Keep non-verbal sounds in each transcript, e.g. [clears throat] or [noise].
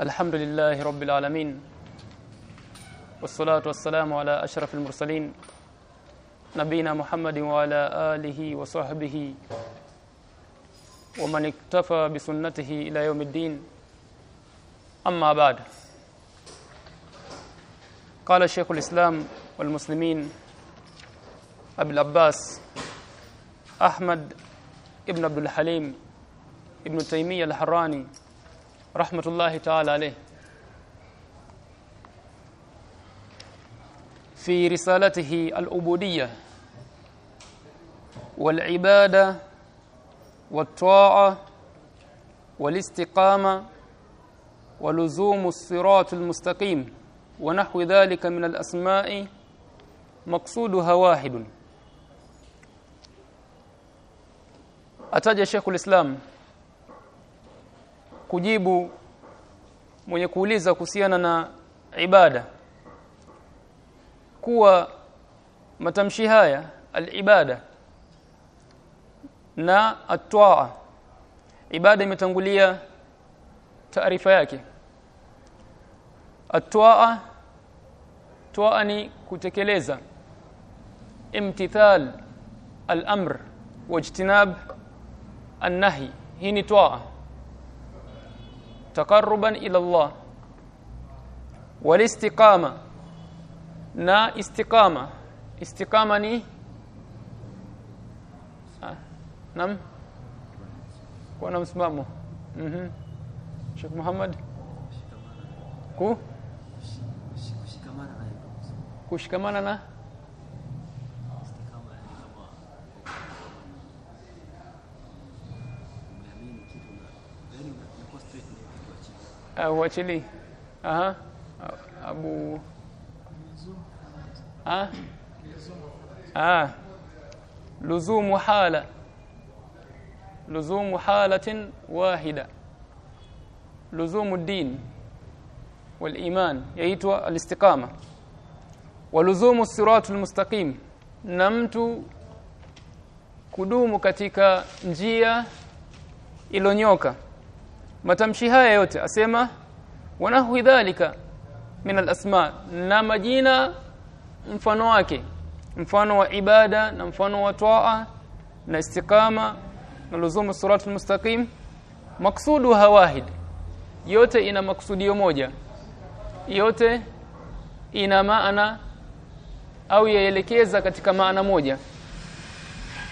الحمد لله رب العالمين والصلاة والسلام على أشرف المرسلين نبينا محمد وعلى آله وصحبه ومن اكتفى بسنته إلى يوم الدين. أما بعد قال شيخ الإسلام والمسلمين أبي العباس أحمد ابن عبد الحليم ابن تيمية الحراني رحمة الله تعالى عليه. في رسالته العبودية والعبادة والطاعة والاستقامة ولزوم الصراط المستقيم ونحو ذلك من الأسماء مقصودها واحد. ataja Sheikhul Islam kujibu mwenye kuuliza kuhusiana na ibada. Kuwa matamshi haya al-ibada na at-taa. Ibada imetangulia taarifa yake. Atwaa twaa ni kutekeleza. Imtithal al-amr wajtinab an-nahi. Hii ni taa taqarruban ila Allah. Walistiqama na istiqama. Istiqama ni? Ah, nam? Kwa na msimamo. Mhm. Mm Sheikh Muhammad? Ku? Kushikamana na uachili. Aha. Abu. Ah ah luzumu hala. Luzumu halatin wahida. Luzum din waliman yaitwa alistiqama. Waluzumu siratul mustaqim. Na mtu kudumu katika njia ilonyoka matamshi haya yote asema wanahu dhalika min alasma. Na majina mfano wake. Mfano wa ibada na mfano wa toa na istiqama na luzumu siratul mustaqim. Maksudu hawahid. Yote ina maksudio moja. Yote ina maana au yaelekeza katika maana moja.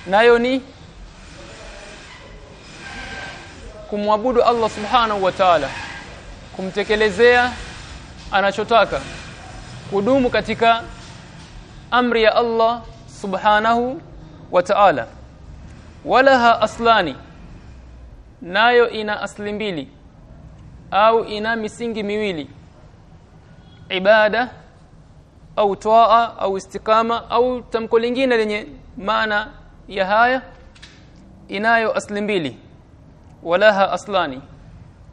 Nayo ni kumwabudu Allah subhanahu wa ta'ala kumtekelezea anachotaka kudumu katika amri ya Allah subhanahu wa ta'ala. Walaha aslani nayo ina asli mbili au ina misingi miwili ibada au toa au istikama au tamko lingine lenye maana ya haya inayo asli mbili walaha aslani.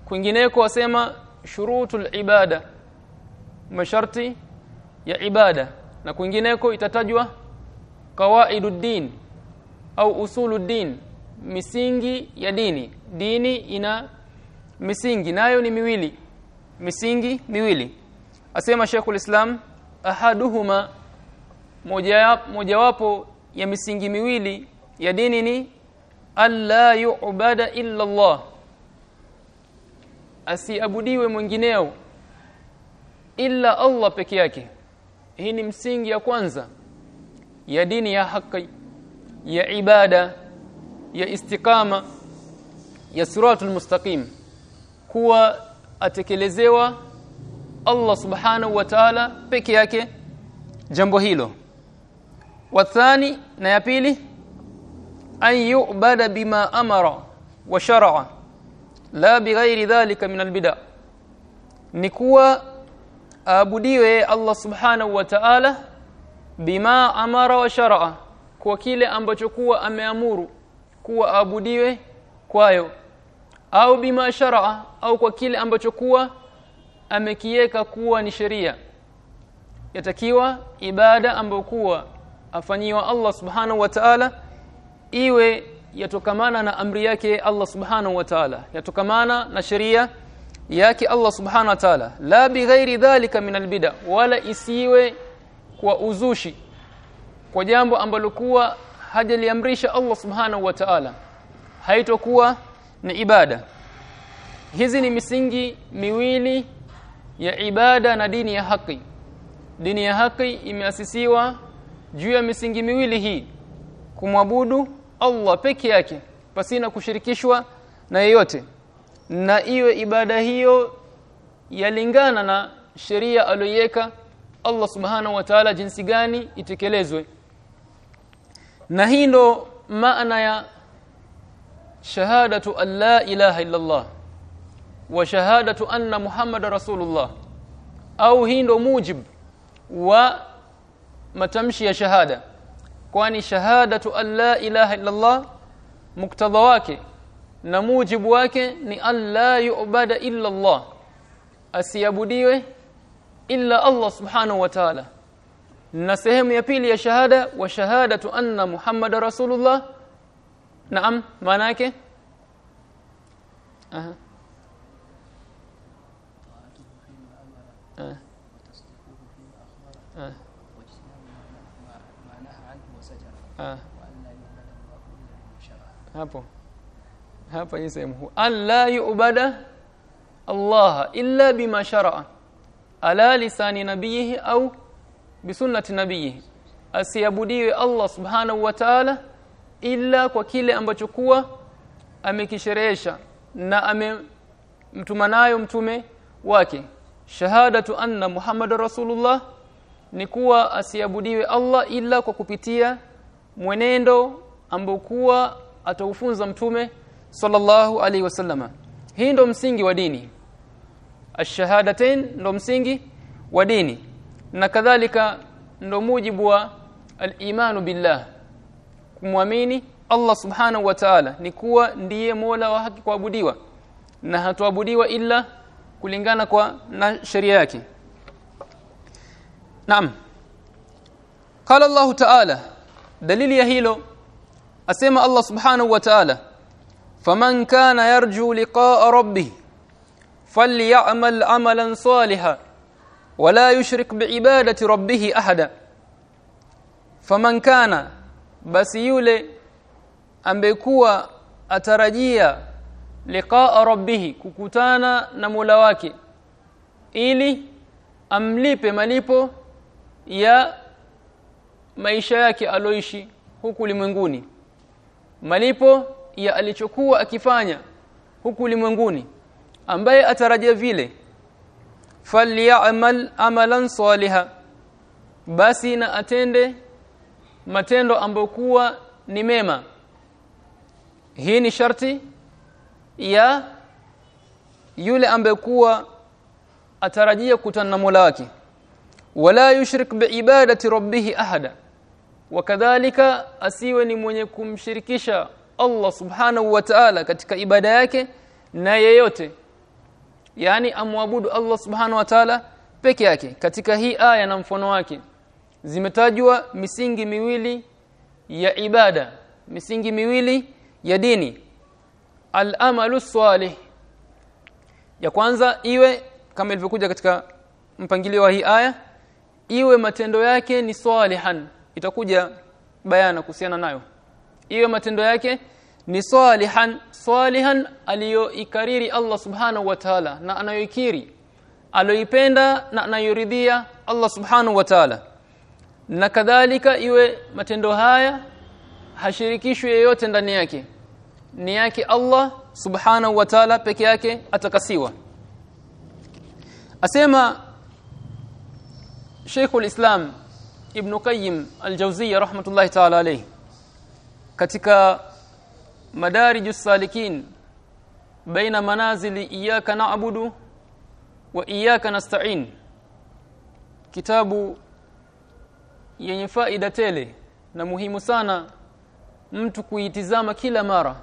Kwingineko wasema shurutul ibada masharti ya ibada. Na kwingineko itatajwa qawaiduddin au usuluddin misingi ya dini. Dini ina misingi nayo ni miwili misingi miwili. Asema Sheikhul Islam ahaduhuma moja mojawapo ya misingi miwili ya dini ni alla yu'bada illa Allah asiabudiwe mwingineo illa Allah peke yake. Hii ni msingi ya kwanza ya dini ya haki ya ibada ya istiqama ya siratul mustaqim. Kuwa atekelezewa Allah subhanahu wa ta'ala peke yake jambo hilo. Wathani na ya pili an yu'bada bima amara wa shar'a la bighairi dhalika min albid'a. Ni kuwa aabudiwe Allah subhanahu wa ta'ala bima amara wa shar'a kwa kile ambacho kuwa ameamuru kuwa aabudiwe kwayo. Au bima shar'a au kwa kile ambacho kuwa amekiweka kuwa ni sheria. Yatakiwa ibada ambayo kuwa afanyiwa Allah subhanahu wa ta'ala iwe yatokamana na amri yake Allah subhanahu wa ta'ala yatokamana na sheria yake Allah subhanahu wa ta'ala. La bighairi dhalika min albid'a wala isiwe kwa uzushi kwa jambo ambalo kuwa hajaliamrisha Allah subhanahu wa ta'ala haitokuwa ni ibada. Hizi ni misingi miwili ya ibada na dini ya haki. Dini ya haki imeasisiwa juu ya misingi miwili hii kumwabudu Allah peke yake pasina kushirikishwa na yeyote. Na iwe ibada hiyo yalingana na sheria aliyoiweka Allah subhanahu wa ta'ala jinsi gani itekelezwe. Na hii ndo maana ya shahadatu an la ilaha illa Allah wa shahadatu anna Muhammad rasulullah. Au hii ndo mujib wa matamshi ya shahada kwani shahadatu an la ilaha illa Allah muktadha wake na mujibu wake ni an la yu'bada illa Allah asiabudiwe illa Allah subhanahu wa ta'ala na sehemu ya pili ya shahada wa shahadatu anna Muhammad rasulullah naam maana yake aha آه. hapo. Hapa hii sehemu an alla yu'bada Allah illa bima shar'a ala lisani nabiyihi au bisunnati nabiyihi asiabudiwe Allah subhanahu wa ta'ala illa kwa kile ambacho kuwa amekisherehesha na amemtuma nayo mtume wake. Shahadatu anna muhammadar rasulullah ni kuwa asiabudiwe Allah illa kwa kupitia mwenendo ambokuwa ataufunza mtume sallallahu alaihi wasallama. Hii ndo msingi wa dini. Ashahadatain ndo msingi wa dini. Na kadhalika ndo mujibu wa al-imanu billah. Kumwamini Allah subhanahu wa ta'ala ni kuwa ndiye Mola wa haki kuabudiwa. Na hatuabudiwa ila kulingana kwa na sheria yake. Naam. Qala Allahu Ta'ala dalili ya hilo asema Allah Subhanahu wa Ta'ala faman kana yarju liqa'a rabbih falyamal amalan salihan wala yushrik biibadati rabbih ahada. Faman kana basi yule ambekuwa atarajia liqa'a rabbih kukutana na Mola wake ili amlipe malipo ya maisha yake aloishi huku limwenguni malipo ya alichokuwa akifanya huku limwenguni ambaye atarajia vile. Falyamal amalan saliha basi na atende matendo ambayo kuwa ni mema. Hii ni sharti ya yule ambaye kuwa atarajia kutana na Mola wake. Wala yushrik biibadati rabbih ahada wakadhalika asiwe ni mwenye kumshirikisha Allah subhanahu wa ta'ala katika ibada yake na yeyote. Yani amwabudu Allah subhanahu wa ta'ala peke yake. Katika hii aya na mfano wake zimetajwa misingi miwili ya ibada misingi miwili ya dini. Al-amalu salih. Ya kwanza iwe kama ilivyokuja katika mpangilio wa hii aya iwe matendo yake ni salihan itakuja bayana kuhusiana nayo. Iwe matendo yake ni salihan salihan aliyoikariri Allah subhanahu wa ta'ala na anayoikiri aloipenda na anayoridhia Allah subhanahu wa ta'ala. Na kadhalika iwe matendo haya hashirikishwi yeyote ndani yake. Ni yake Allah subhanahu wa ta'ala peke yake atakasiwa. Asema Sheikh islam Ibn Qayyim al-Jawziyya rahmatullahi ta'ala alayhi. Katika madarijus salikin baina manazili iyyaka na'budu wa iyyaka nasta'in. Kitabu yenye faida tele na muhimu sana mtu kuitizama kila mara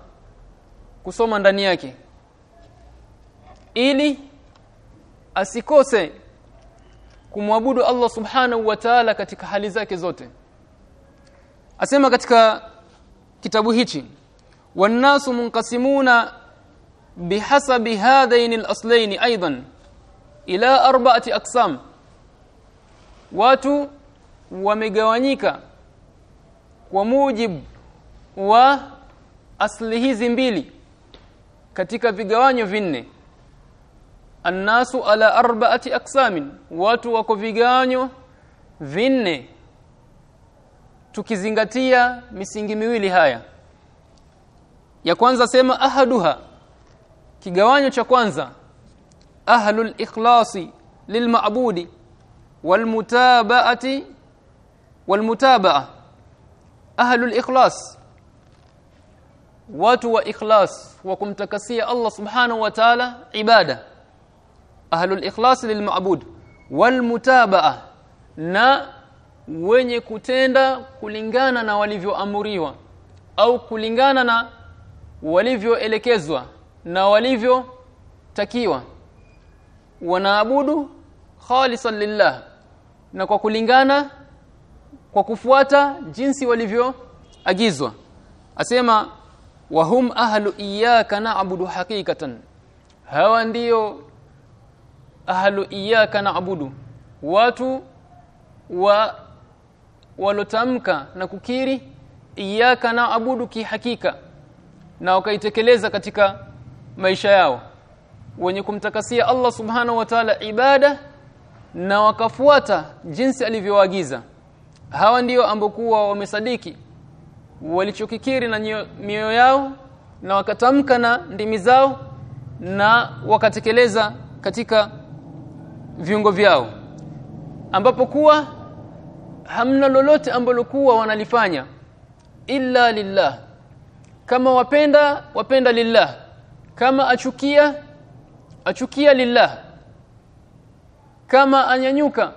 kusoma ndani yake. Ili asikose kumwabudu Allah subhanahu wa ta'ala katika hali zake zote. Asema katika kitabu hichi wanasu munqasimuna bihasabi hadhain al-aslain aidan ila arba'ati aqsam. Watu wamegawanyika kwa mujibu wa asli hizi mbili katika vigawanyo vinne annasu ala arba'ati aqsamin watu wako vigawanyo vinne. Tukizingatia misingi miwili haya. Ya kwanza sema ahaduha. Kigawanyo cha kwanza. Ahlul ikhlasi lilma'budi walmutaba'ati walmutaba'a ahlul ikhlas. Watu wa ikhlas wa kumtakasia Allah subhanahu wa ta'ala ibada ahlul ikhlas lilma'bud walmutaba'a na wenye kutenda kulingana na walivyoamuriwa au kulingana na walivyoelekezwa na walivyotakiwa. Wanaabudu khalisan lillah na kwa kulingana kwa kufuata jinsi walivyoagizwa. Asema wahum ahlu iyyaka na'budu hakikatan hawa ndio ahlu iyyaka na'budu. Watu wa walotamka na kukiri iyyaka na'budu kihakika na wakaitekeleza katika maisha yao. Wenye kumtakasia Allah subhanahu wa ta'ala ibada na wakafuata jinsi alivyoagiza hawa ndio ambokuwa wamesadiki walichokikiri na mioyo yao na wakatamka na ndimi zao na wakatekeleza katika viungo vyao ambapo kuwa hamna lolote ambalo kuwa wanalifanya illa lillah. Kama wapenda wapenda lillah. Kama achukia achukia lillah. Kama anyanyuka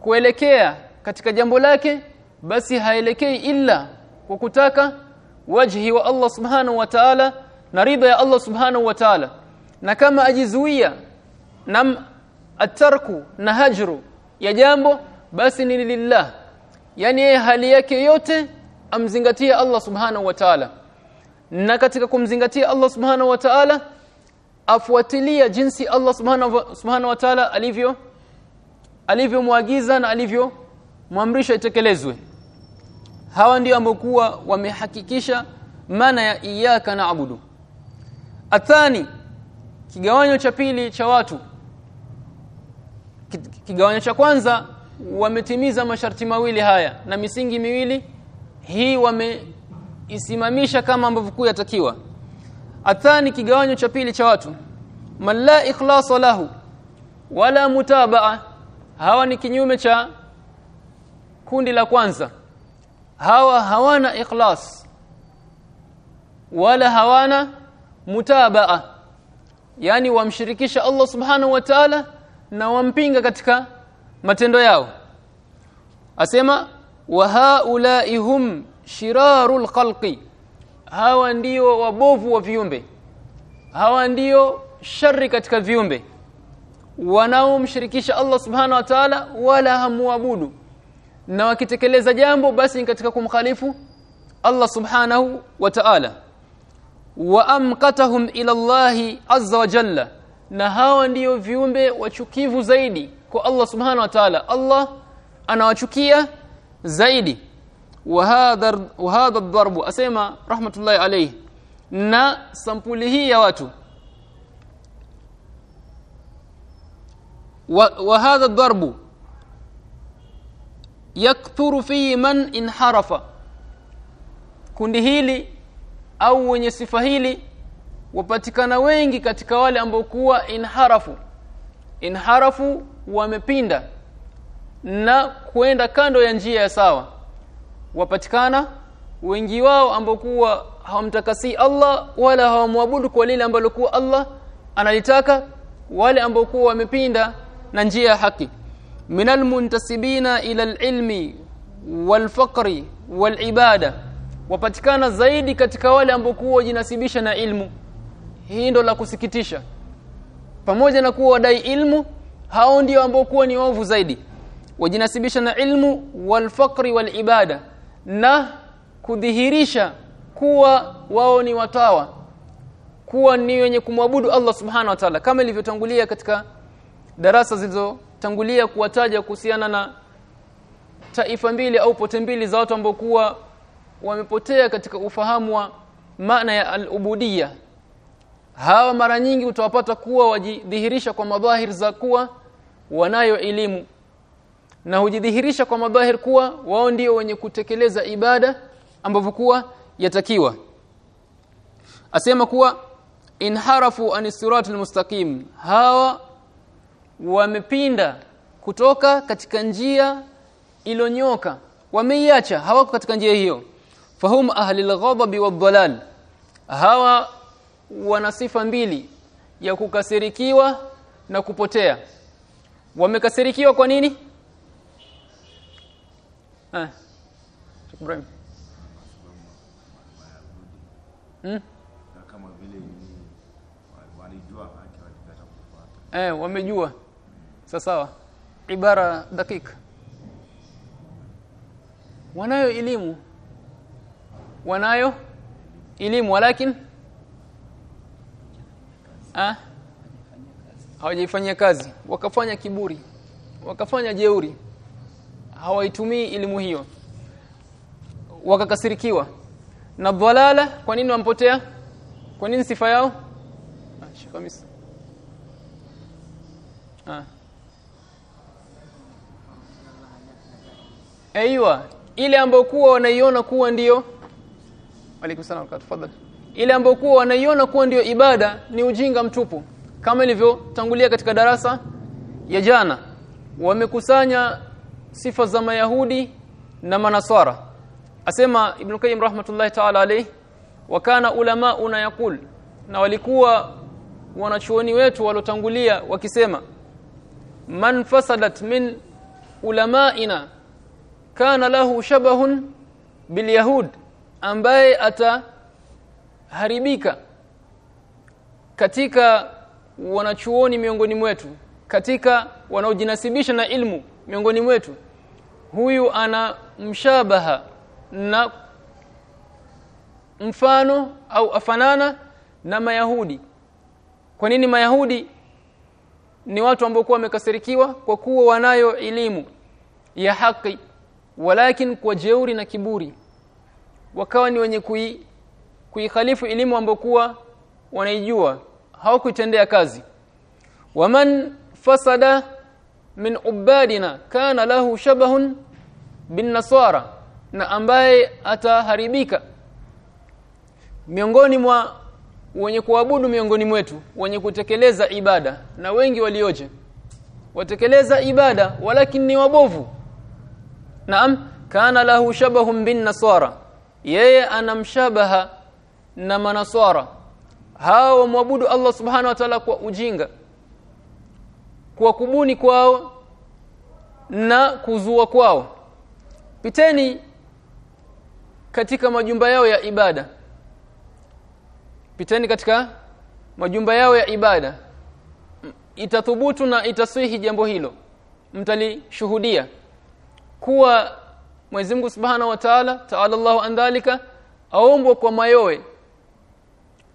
kuelekea katika jambo lake basi haelekei illa kwa kutaka wajhi wa Allah subhanahu wa ta'ala na ridha ya Allah subhanahu wa ta'ala. Na kama ajizuia na atarku na hajru ya jambo basi ni lillah. Yani yeye hali yake yote amzingatia Allah subhanahu wa ta'ala. Na katika kumzingatia Allah subhanahu wa ta'ala afuatilia jinsi Allah subhanahu wa ta'ala alivyo alivyomwagiza na alivyo muamrisha itekelezwe. Hawa ndio ambokuwa wamehakikisha maana ya iyyaka na'budu. Athani kigawanyo cha pili cha watu kigawanyo cha kwanza wametimiza masharti mawili haya. Na misingi miwili hii wameisimamisha kama ambavyo kuu yatakiwa. Athani kigawanyo cha pili cha watu. Man la ikhlasa lahu wala mutabaa hawa ni kinyume cha kundi la kwanza. Hawa hawana ikhlas wala hawana mutabaa. Yani wamshirikisha Allah subhanahu wa ta'ala na wampinga katika matendo yao. Asema wa haula'i hum shirarul khalqi. Hawa ndio wabovu wa viumbe. Hawa ndio shari katika viumbe. Wanaomshirikisha Allah subhanahu wa ta'ala wala hamuabudu. Na wakitekeleza jambo basi katika kumkhalifu Allah subhanahu wa ta'ala. Wa amqatahum ila Allah azza wa jalla na hawa ndiyo viumbe wachukivu zaidi kwa Allah subhana wa ta'ala. Allah anawachukia zaidi. Wa hadha wa hadha asema rahmatullahi alayhi. Na sampuli hii ya watu. Wa, hadha darbu yakthuru fi man inharafa. Kundi hili au wenye sifa hili wapatikana wengi katika wale ambao kuwa inharafu. Inharafu wamepinda na kwenda kando ya njia ya sawa. Wapatikana wengi wao ambao kuwa hawamtakasi Allah wala hawamwabudu kwa lile ambalo kuwa Allah analitaka wale ambao kuwa wamepinda na njia ya haki. Minal muntasibina ila alilmi walfaqri walibada. Wapatikana zaidi katika wale ambao kuwa jinasibisha na ilmu hii ndo la kusikitisha. Pamoja na kuwa wadai ilmu hao ndio ambao kuwa ni waovu zaidi. Wajinasibisha na ilmu walfakri walibada na kudhihirisha kuwa wao ni watawa kuwa ni wenye kumwabudu Allah subhana wa ta'ala kama ilivyotangulia katika darasa zilizotangulia kuwataja kuhusiana na taifa mbili au pote mbili za watu ambao kuwa wamepotea katika ufahamu wa maana ya al-ubudiyya hawa mara nyingi utawapata kuwa wajidhihirisha kwa madhahir za kuwa wanayo elimu. Na hujidhihirisha kwa madhahir kuwa wao ndio wenye kutekeleza ibada ambavyo kuwa yatakiwa. Asema kuwa inharafu anisiratul mustaqim hawa wamepinda kutoka katika njia ilonyoka wameiacha hawako katika njia hiyo. Fahum ahli alghadab wadhalal hawa wana sifa mbili ya kukasirikiwa na kupotea. Wamekasirikiwa kwa nini? Ah Ibrahim. Hmm? eh wamejua. Sawa. Ibara dakika. Wanayo elimu. Wanayo elimu walakin ah? Hawajifanyia kazi. Wakafanya kiburi. Wakafanya jeuri. Hawaitumii elimu hiyo. Wakakasirikiwa. Na dhalala kwa nini wampotea? Kwa nini sifa yao? Ah ah. Aiywa ile ambayo kuwa wanaiona kuwa ndio. Alaykum salaam ile ambayo wanaiona kuwa ndiyo ibada ni ujinga mtupu. Kama ilivyotangulia katika darasa ya jana wamekusanya sifa za mayahudi na manaswara. Asema ibn qayyim rahmatullahi ta'ala alayhi wakana ulama una yakul na walikuwa wanachuoni wetu walotangulia wakisema man fasadat min ulamaina kana lahu shabahun bilyahud ambaye ataharibika katika wanachuoni miongoni mwetu katika wanaojinasibisha na ilmu miongoni mwetu. Huyu ana mshabaha na mfano au afanana na mayahudi. Kwa nini mayahudi? Ni watu ambao kuwa wamekasirikiwa kwa kuwa wanayo elimu ya haki walakin kwa jeuri na kiburi. Wakawa ni wenye kui kuikhalifu elimu ambokuwa wanaijua hawakuitendea kazi. Waman fasada min ubadina kana lahu shabahun bin nasara na ambaye ataharibika miongoni mwa wenye kuabudu miongoni mwetu wenye kutekeleza ibada na wengi walioje watekeleza ibada walakin ni wabovu. Naam kana lahu shabahun bin nasara yeye anamshabaha na manaswara. Hao wamwabudu Allah subhanahu wa ta'ala kwa ujinga kwa kubuni kwao na kuzua kwao. Piteni katika majumba yao ya ibada. Piteni katika majumba yao ya ibada. Itathubutu na itaswihi jambo hilo. Mtalishuhudia kuwa Mwenyezi Mungu Subhanahu wa Ta'ala ta'ala Allahu andhalika aombwa kwa mayowe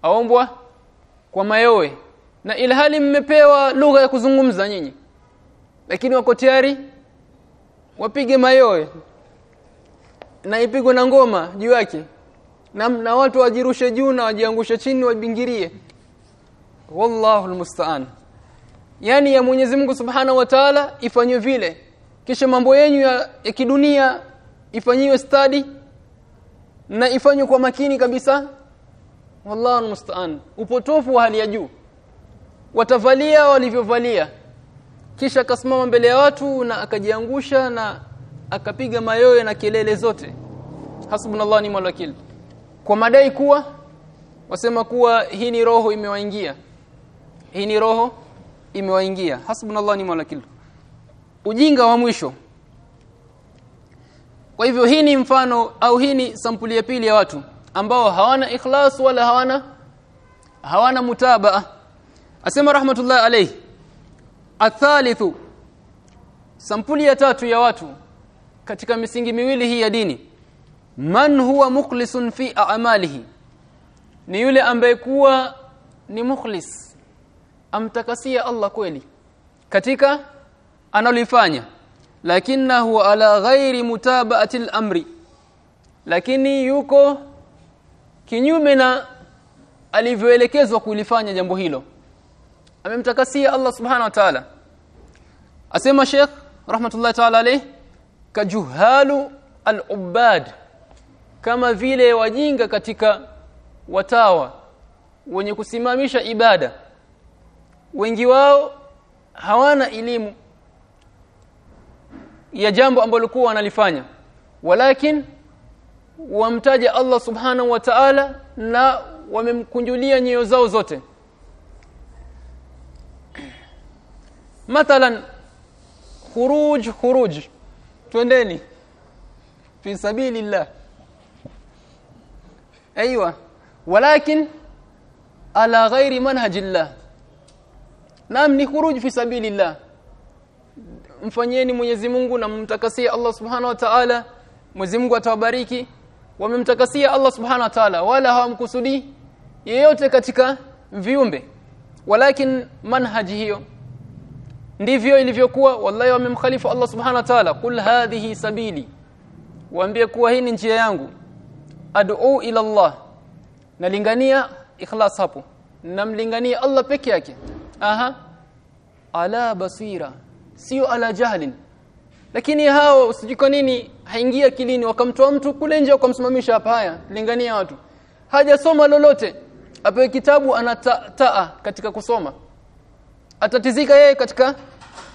aombwa kwa mayowe. Na ilhali mmepewa lugha ya kuzungumza nyinyi. Lakini wako tayari? Wapige mayowe. Na ipigwe na ngoma juu yake. Na, na watu wajirushe juu na wajiangushe chini wabingirie. Wallahu almusta'an yani ya Mwenyezi Mungu Subhanahu wa Ta'ala ifanywe vile. Kisha mambo yenu ya, ya kidunia ifanyiwe study na ifanywe kwa makini kabisa wallahu musta'an upotofu wa hali ya juu. Watavalia walivyovalia. Kisha akasimama mbele ya watu na akajiangusha na akapiga mayoyo na kelele zote. Hasbunallahu ni'mal wakil. Kwa madai kuwa wasema kuwa hii ni roho imewaingia. Hii ni roho imewaingia. Hasbunallahu ni'mal wakil. Ujinga wa mwisho. Kwa hivyo hii ni mfano au hii ni sampuli ya pili ya watu ambao hawana ikhlas wala hawana hawana mutabaa. Asema rahmatullah alayhi athalithu sampuli ya tatu ya watu katika misingi miwili hii ya dini man huwa mukhlisun fi a'malihi ni yule ambaye kuwa ni mukhlis amtakasia Allah kweli katika analifanya lakinahu ala ghairi mutaba'ati al-amri lakini yuko kinyume na alivyoelekezwa kulifanya jambo hilo. Amemtakasia Allah subhanahu wa ta'ala. Asema Sheikh rahmatullahi ta'ala alayh kajuhalu al-ubad kama vile wajinga katika watawa wenye kusimamisha ibada. Wengi wao hawana elimu ya jambo ambalo kuwa wanalifanya. Walakin wamtaja Allah subhanahu wa ta'ala na wamemkunjulia nyoyo zao zote mathalan khuruj khuruj twendeni fi sabilillah ايوه ولكن على غير منهج الله naam ni khuruj fi sabilillah mfanyeni Mwenyezi Mungu na mtakasia Allah Subhanahu wa Ta'ala Mwenyezi Mungu atawabariki wamemtakasia Allah Subhanahu wa Ta'ala wala hawamkusudi yeyote katika viumbe. Walakin manhaji hiyo ndivyo ilivyokuwa. Wallahi wamemkhalifu Allah Subhanahu wa Ta'ala. Kul hadhihi sabili waambie kuwa hii ni njia yangu. Ad'u ila Allah. Nalingania ikhlas hapo. Namlingania Allah peke yake. Aha. Ala basira. Sio ala jahlin lakini hao usijiko nini haingia kilini wakamtoa mtu kule nje wakamsimamisha hapa haya lingania watu. Hajasoma lolote. Apewe kitabu anataa katika kusoma. Atatizika yeye katika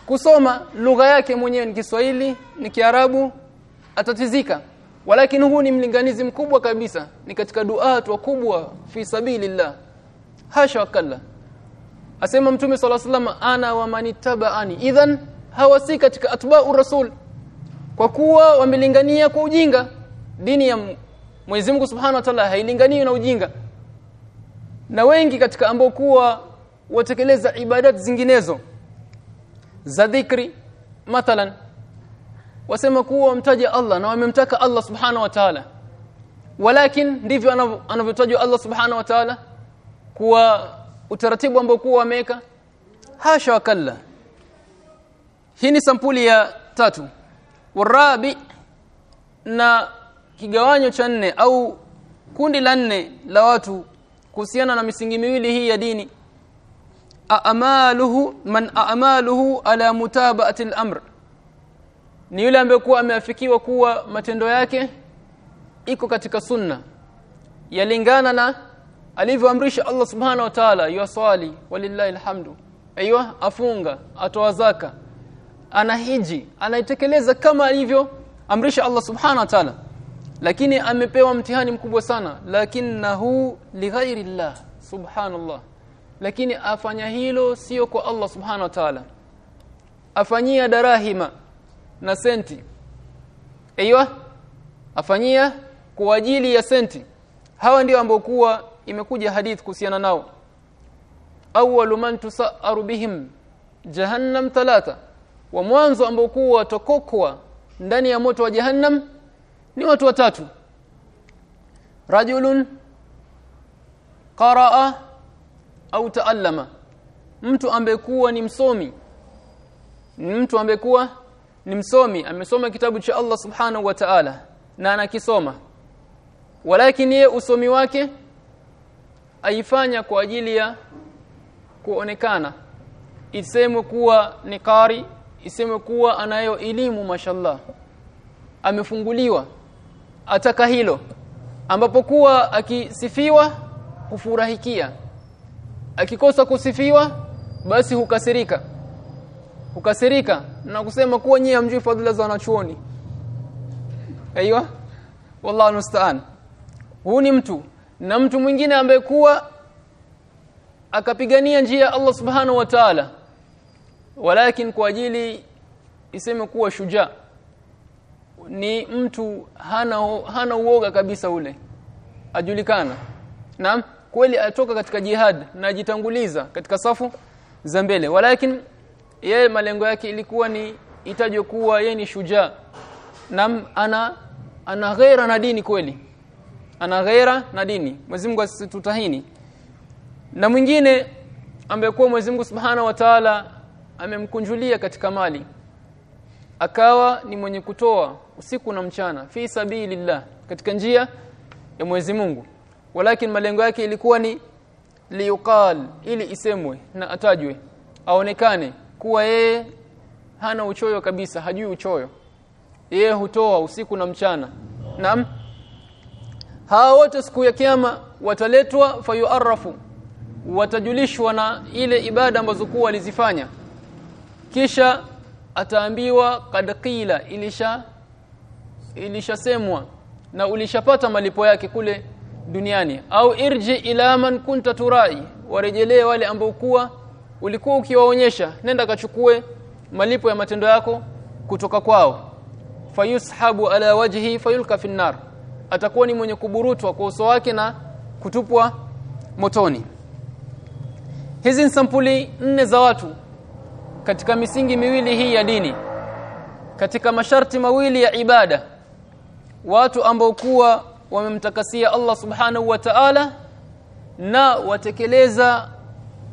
kusoma. Lugha yake mwenyewe ni Kiswahili ni Kiarabu. Atatizika. Walakin huu ni mlinganizi mkubwa kabisa. Ni katika duat wakubwa fi sabilillah. Hasha wakalla. Asema mtume sallallahu alaihi wasallam ana wa manitabaani idhan hawa si katika atba'u rasul kwa kuwa wamelingania kwa ujinga. Dini ya Mwenyezi Mungu Subhanahu wa Ta'ala hailinganii na ujinga. Na wengi katika ambao kuwa watekeleza ibadat zinginezo za dhikri mathalan wasema kuwa wamtaja Allah na wamemtaka Allah Subhanahu wa Ta'ala. Walakin ndivyo anavyotajwa Allah Subhanahu wa Ta'ala kuwa utaratibu ambao kuwa wameka hasha wakalla hii ni sampuli ya tatu. Warabi na kigawanyo cha nne au kundi la nne la watu kuhusiana na misingi miwili hii ya dini. A'maluhu man a'maluhu ala mutaba'ati al-amr. Ni yule ambaye kuwa ameafikiwa kuwa matendo yake iko katika sunna. Yalingana na alivyoamrisha Allah subhanahu wa ta'ala yusali walillahi alhamdu. Aiywa afunga atoa zaka anahiji anaitekeleza kama alivyo amrisha Allah subhana wa ta'ala. Lakini amepewa mtihani mkubwa sana. Lakinnahu lighairi llah subhanallah. Lakini afanya hilo sio kwa Allah subhana wa ta'ala. Afanyia darahima na senti. Aiywa afanyia kwa ajili ya senti. Hawa ndio ambao kuwa imekuja hadith kuhusiana nao. Awwalu man tusaaru bihim jahannam thalatha wa mwanzo ambao kuwa watokokwa ndani ya moto wa jahannam ni watu watatu. Rajulun qaraa au taallama. Mtu ambekuwa ni msomi. Mtu ambekuwa ni msomi. Amesoma kitabu cha Allah subhanahu wa ta'ala na anakisoma. Walakini ye usomi wake aifanya kwa ajili ya kuonekana. Isemwe kuwa ni qari isemwe kuwa anayo elimu mashallah. Amefunguliwa ataka hilo ambapo kuwa akisifiwa hufurahikia. Akikosa kusifiwa basi hukasirika. Hukasirika na kusema kuwa nyie hamjui fadhila za wanachuoni. Aiywa wallahu musta'an huu ni mtu na mtu mwingine ambaye kuwa akapigania njia ya Allah subhanahu wa ta'ala walakin kwa ajili iseme kuwa shuja ni mtu hana hana uoga kabisa ule ajulikana. Naam kweli atoka katika jihad na ajitanguliza katika safu za mbele. Walakin ye malengo yake ilikuwa ni itajwe kuwa yeye ni shuja naam ana ana ghaira na dini kweli. Ana ghaira na dini. Mwenyezi Mungu asitutahini. Na mwingine ambaye kwa Mwenyezi Mungu Subhanahu wa Ta'ala amemkunjulia katika mali. Akawa ni mwenye kutoa usiku na mchana fi sabilillah katika njia ya Mwenyezi Mungu. Walakin malengo yake ilikuwa ni liuqal ili isemwe na atajwe aonekane kuwa yeye hana uchoyo kabisa hajui uchoyo. Yeye hutoa usiku na mchana. Naam. Hawa wote siku ya kiyama wataletwa fayuarafu watajulishwa na ile ibada ambazo kuwa walizifanya kisha ataambiwa kad qila ilisha ilishasemwa na ulishapata malipo yake kule duniani. Au irji ila man kunta turai warejelee wale ambao kuwa ulikuwa ukiwaonyesha. Nenda kachukue malipo ya matendo yako kutoka kwao. Fayushabu ala wajhi fayulka fi nar atakuwa ni mwenye kuburutwa kwa uso wake na kutupwa motoni. Hizi ni sampuli nne za watu katika misingi miwili hii ya dini katika masharti mawili ya ibada watu ambao kuwa wamemtakasia Allah subhanahu wa ta'ala na watekeleza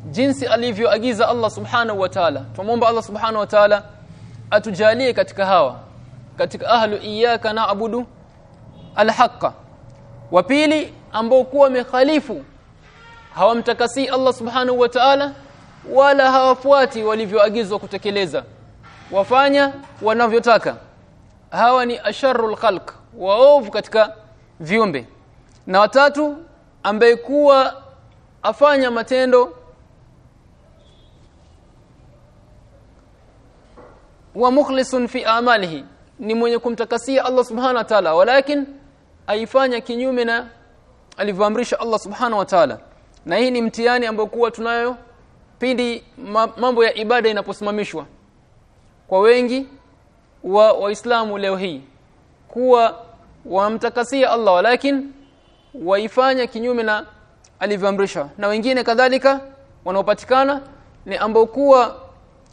jinsi alivyoagiza Allah subhanahu wa ta'ala. Tumuomba Allah subhanahu wa ta'ala atujalie katika hawa katika ahlu iyyaka na'budu alhaqa wa pili ambao kuwa wamekhalifu hawamtakasi Allah subhanahu wa ta'ala wala hawafuati walivyoagizwa kutekeleza. Wafanya wanavyotaka. Hawa ni asharul khalq waovu katika viumbe. Na watatu ambaye kuwa afanya matendo wa mukhlisun fi amalihi ni mwenye kumtakasia Allah subhanahu wa ta'ala. Walakin aifanya kinyume na alivyoamrisha Allah subhanahu wa ta'ala. Na hii ni mtihani ambao kuwa tunayo pindi mambo ya ibada inaposimamishwa. Kwa wengi wa waislamu leo hii kuwa wamtakasia Allah walakin waifanya kinyume na alivyoamrishwa na wengine kadhalika wanaopatikana ni ambao kuwa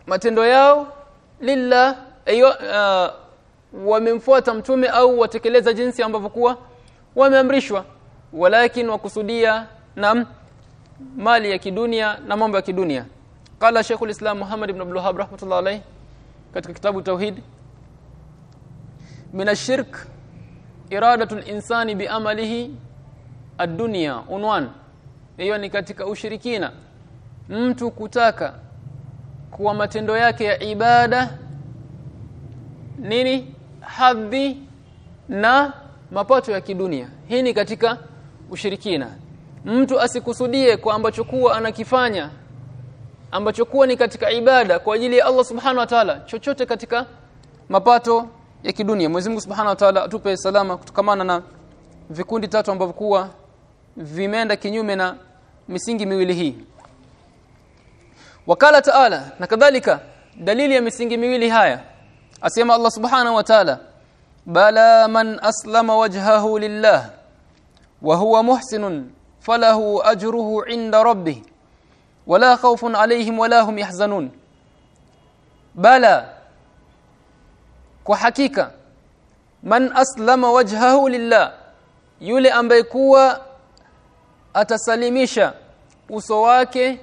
matendo yao lilla ayo uh, wamemfuata mtume au watekeleza jinsi ambavyo kuwa wameamrishwa. Walakin wakusudia na mali ya kidunia na mambo ya kidunia. Qala shaykhul Islam Muhammad ibn Abdul Wahhab rahmatullah alayhi katika kitabu tauhid min ashirk iradatu al-insani biamalihi ad-dunya. Unwan. Hiyo ni katika ushirikina. Mtu kutaka kuwa matendo yake ya ibada nini? Hadhi na mapato ya kidunia. Hii ni katika ushirikina mtu asikusudie kwa ambacho kuwa anakifanya ambacho kuwa ni katika ibada kwa ajili ya Allah subhanahu wa ta'ala chochote katika mapato ya kidunia. Mwenyezi Mungu subhanahu wa ta'ala atupe salama kutokamana na vikundi tatu ambavyo kuwa vimeenda kinyume na misingi miwili hii. Wakala ta'ala na kadhalika dalili ya misingi miwili haya. Asema Allah subhanahu wa ta'ala bala man aslama wajhahu lillah wa huwa muhsinun falahu ajruhu inda rabbih wala khawfun alayhim wala hum yahzanun. Bala kwa hakika man aslama wajhahu lillah yule ambaye kuwa atasalimisha uso wake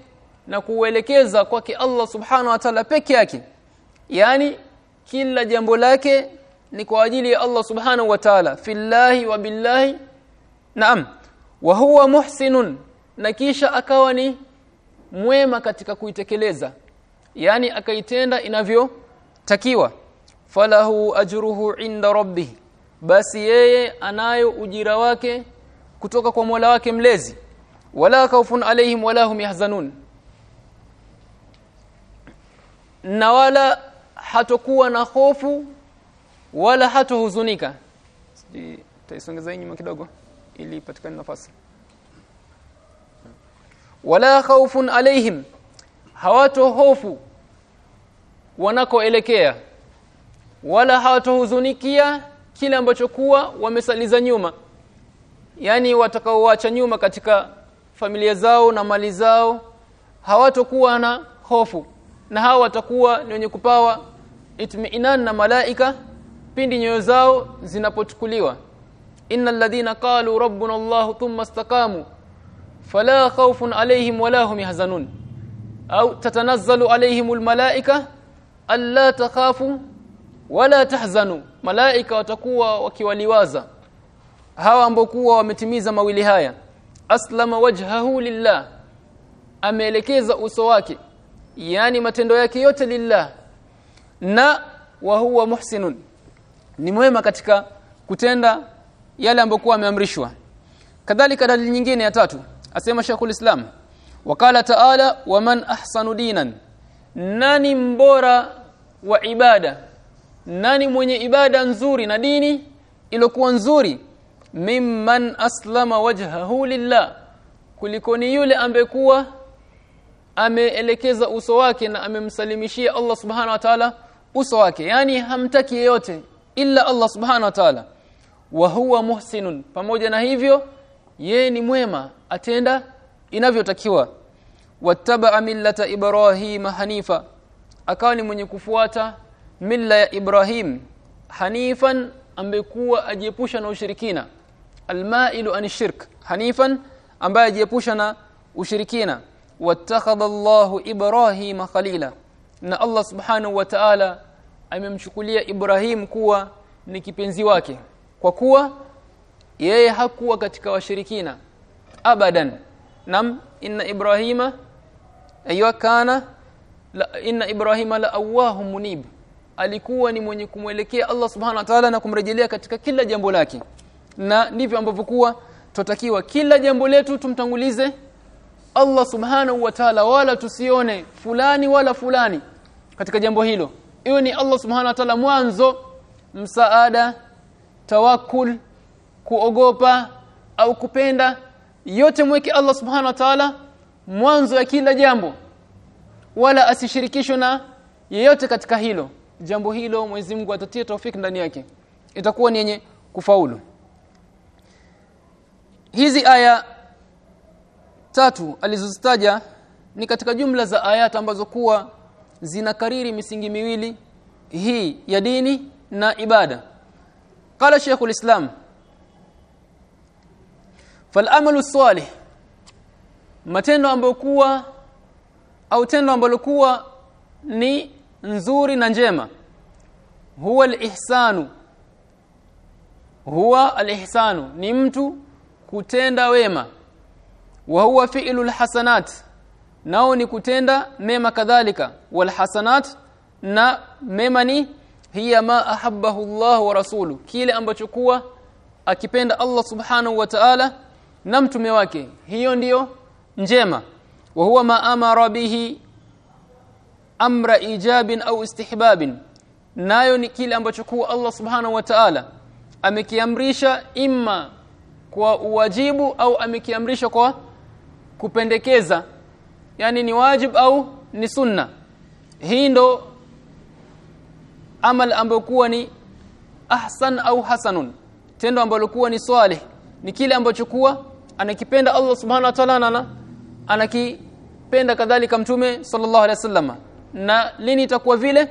na kuuelekeza kwake Allah subhanahu wa ta'ala peke yake yani kila jambo lake ni kwa ajili ya Allah subhanahu wa ta'ala fillahi wa billahi naam wa huwa muhsinun na kisha akawa ni mwema katika kuitekeleza yani akaitenda inavyotakiwa. Falahu ajruhu inda rabbih basi yeye anayo ujira wake kutoka kwa Mola wake mlezi. Wala kaufun alaihim wala hum yahzanun na wala hatokuwa na hofu wala hatohuzunika. Taisongeza nyuma kidogo ili ipatikane nafasi. Wala khawfun alaihim hawato hofu wanakoelekea. Wala hawatohuzunikia kile ambacho kuwa wamesaliza nyuma. Yani watakaoacha nyuma katika familia zao na mali zao hawatokuwa na hofu. Na hawa watakuwa ni wenye kupawa itmiinan na malaika pindi nyoyo zao zinapochukuliwa innal ladhina qalu rabbuna allah thumma istaqamu fala khawfun alayhim wala hum yahzanun. Au tatanazzalu alayhim almalaika alla takhafu wala tahzanu. Malaika watakuwa wakiwaliwaza. Hawa ambao kuwa wametimiza mawili haya aslama wajhahu lillah ameelekeza uso wake yani matendo yake yote lillah na wa huwa muhsinun. Ni mwema katika kutenda yale ambayo kwa ameamrishwa. Kadhalika dalili nyingine ya tatu asema Sheikhul Islam wakala taala waman ahsanu dinan nani mbora wa ibada? Nani mwenye ibada nzuri na dini iliyokuwa nzuri? Mimman aslama wajhahu lillah kuliko ni yule ambekuwa ameelekeza uso wake na amemsalimishia Allah subhanahu wa ta'ala uso wake. Yani hamtaki yeyote illa Allah subhanahu wa ta'ala wa huwa muhsinun. Pamoja na hivyo ye ni mwema atenda inavyotakiwa. Wattaba millata ibrahim hanifa. Akawa ni mwenye kufuata milla ya Ibrahim hanifan ambekuwa ajiepusha na ushirikina. Almailu an shirk hanifan ambaye ajiepusha na ushirikina. Wattakhadha Allahu Ibrahima khalila. Na Allah subhanahu wa ta'ala amemchukulia Ibrahim kuwa ni kipenzi wake kwa kuwa yeye hakuwa katika washirikina abadan. Nam inna Ibrahima aywa kana la, inna Ibrahima la awahu munib. Alikuwa ni mwenye kumwelekea Allah subhanahu wa ta'ala na kumrejelea katika kila jambo lake. Na ndivyo ambavyo kuwa tutakiwa kila jambo letu tumtangulize Allah subhanahu wa ta'ala wala tusione fulani wala fulani katika jambo hilo. Iwe ni Allah subhanahu wa ta'ala mwanzo msaada tawakul kuogopa au kupenda yote mweke Allah subhanahu wa ta'ala mwanzo ya kila jambo. Wala asishirikishwe na yeyote katika hilo. Jambo hilo Mwenyezi Mungu atatia taufiki ndani yake. Itakuwa ni yenye kufaulu. Hizi aya tatu alizozitaja ni katika jumla za ayat ambazo kuwa zinakariri misingi miwili. Hii ya dini na ibada qala شيخ الإسلام fal'amalu salih matendo ambayo kuwa au tendo ambalo kuwa ni nzuri na njema huwa alihsanu huwa al-ihsanu ni mtu kutenda wema wa huwa fi'lul hasanat nao ni kutenda mema kadhalika wal hasanat na mema ni hiya ma ahabbahu Allah wa rasulu. Kile ambacho kuwa akipenda Allah subhanahu wa ta'ala na mtume wake. Hiyo ndiyo njema. Wa huwa ma amara bihi amra ijabin au istihbabin. Nayo ni kile ambacho kuwa Allah subhanahu wa ta'ala amekiamrisha imma kwa uwajibu au amekiamrisha kwa kupendekeza. Yani ni wajib au ni sunna. Hii ndo amal ambayo kuwa ni ahsan au hasanun. Tendo ambalo kuwa ni swalih ni kile ambacho kuwa anakipenda Allah subhanahu wa ta'ala na anakipenda kadhalika mtume sallallahu alaihi wasallam. Na lini itakuwa vile?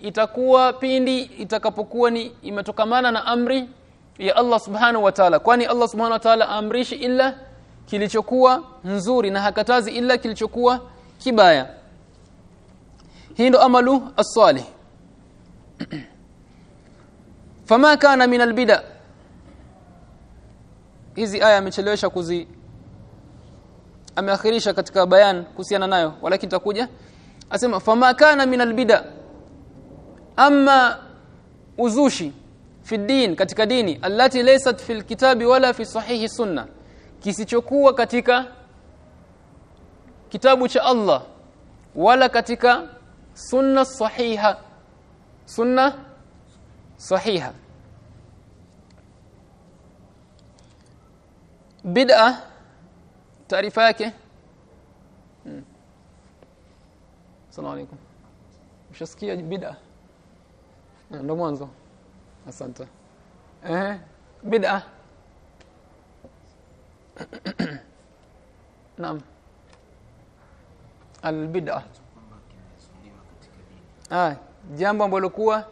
Itakuwa pindi itakapokuwa ni imetokamana na amri ya Allah subhanahu wa ta'ala. Kwani Allah subhanahu wa ta'ala amrishi illa kilichokuwa nzuri na hakatazi illa kilichokuwa kibaya. Hii ndo amalu as-salih [clears throat] fama kana min albida. Hizi aya amechelewesha kuzi ameakhirisha katika bayan kuhusiana nayo walakini takuja asema fama kana min albida. Amma uzushi fi din katika dini allati laysat fil kitabi wala fi sahihi sunna. Kisichokuwa katika kitabu cha Allah wala katika sunna sahiha sunna sahiha. Bid'a taarifa yake. Hmm. Asalamu alaykum Ushasikia bid'a ndo mwanzo. Asante. Eh bid'a [clears throat] naam. Al-bid'a. ah jambo ambalo kuwa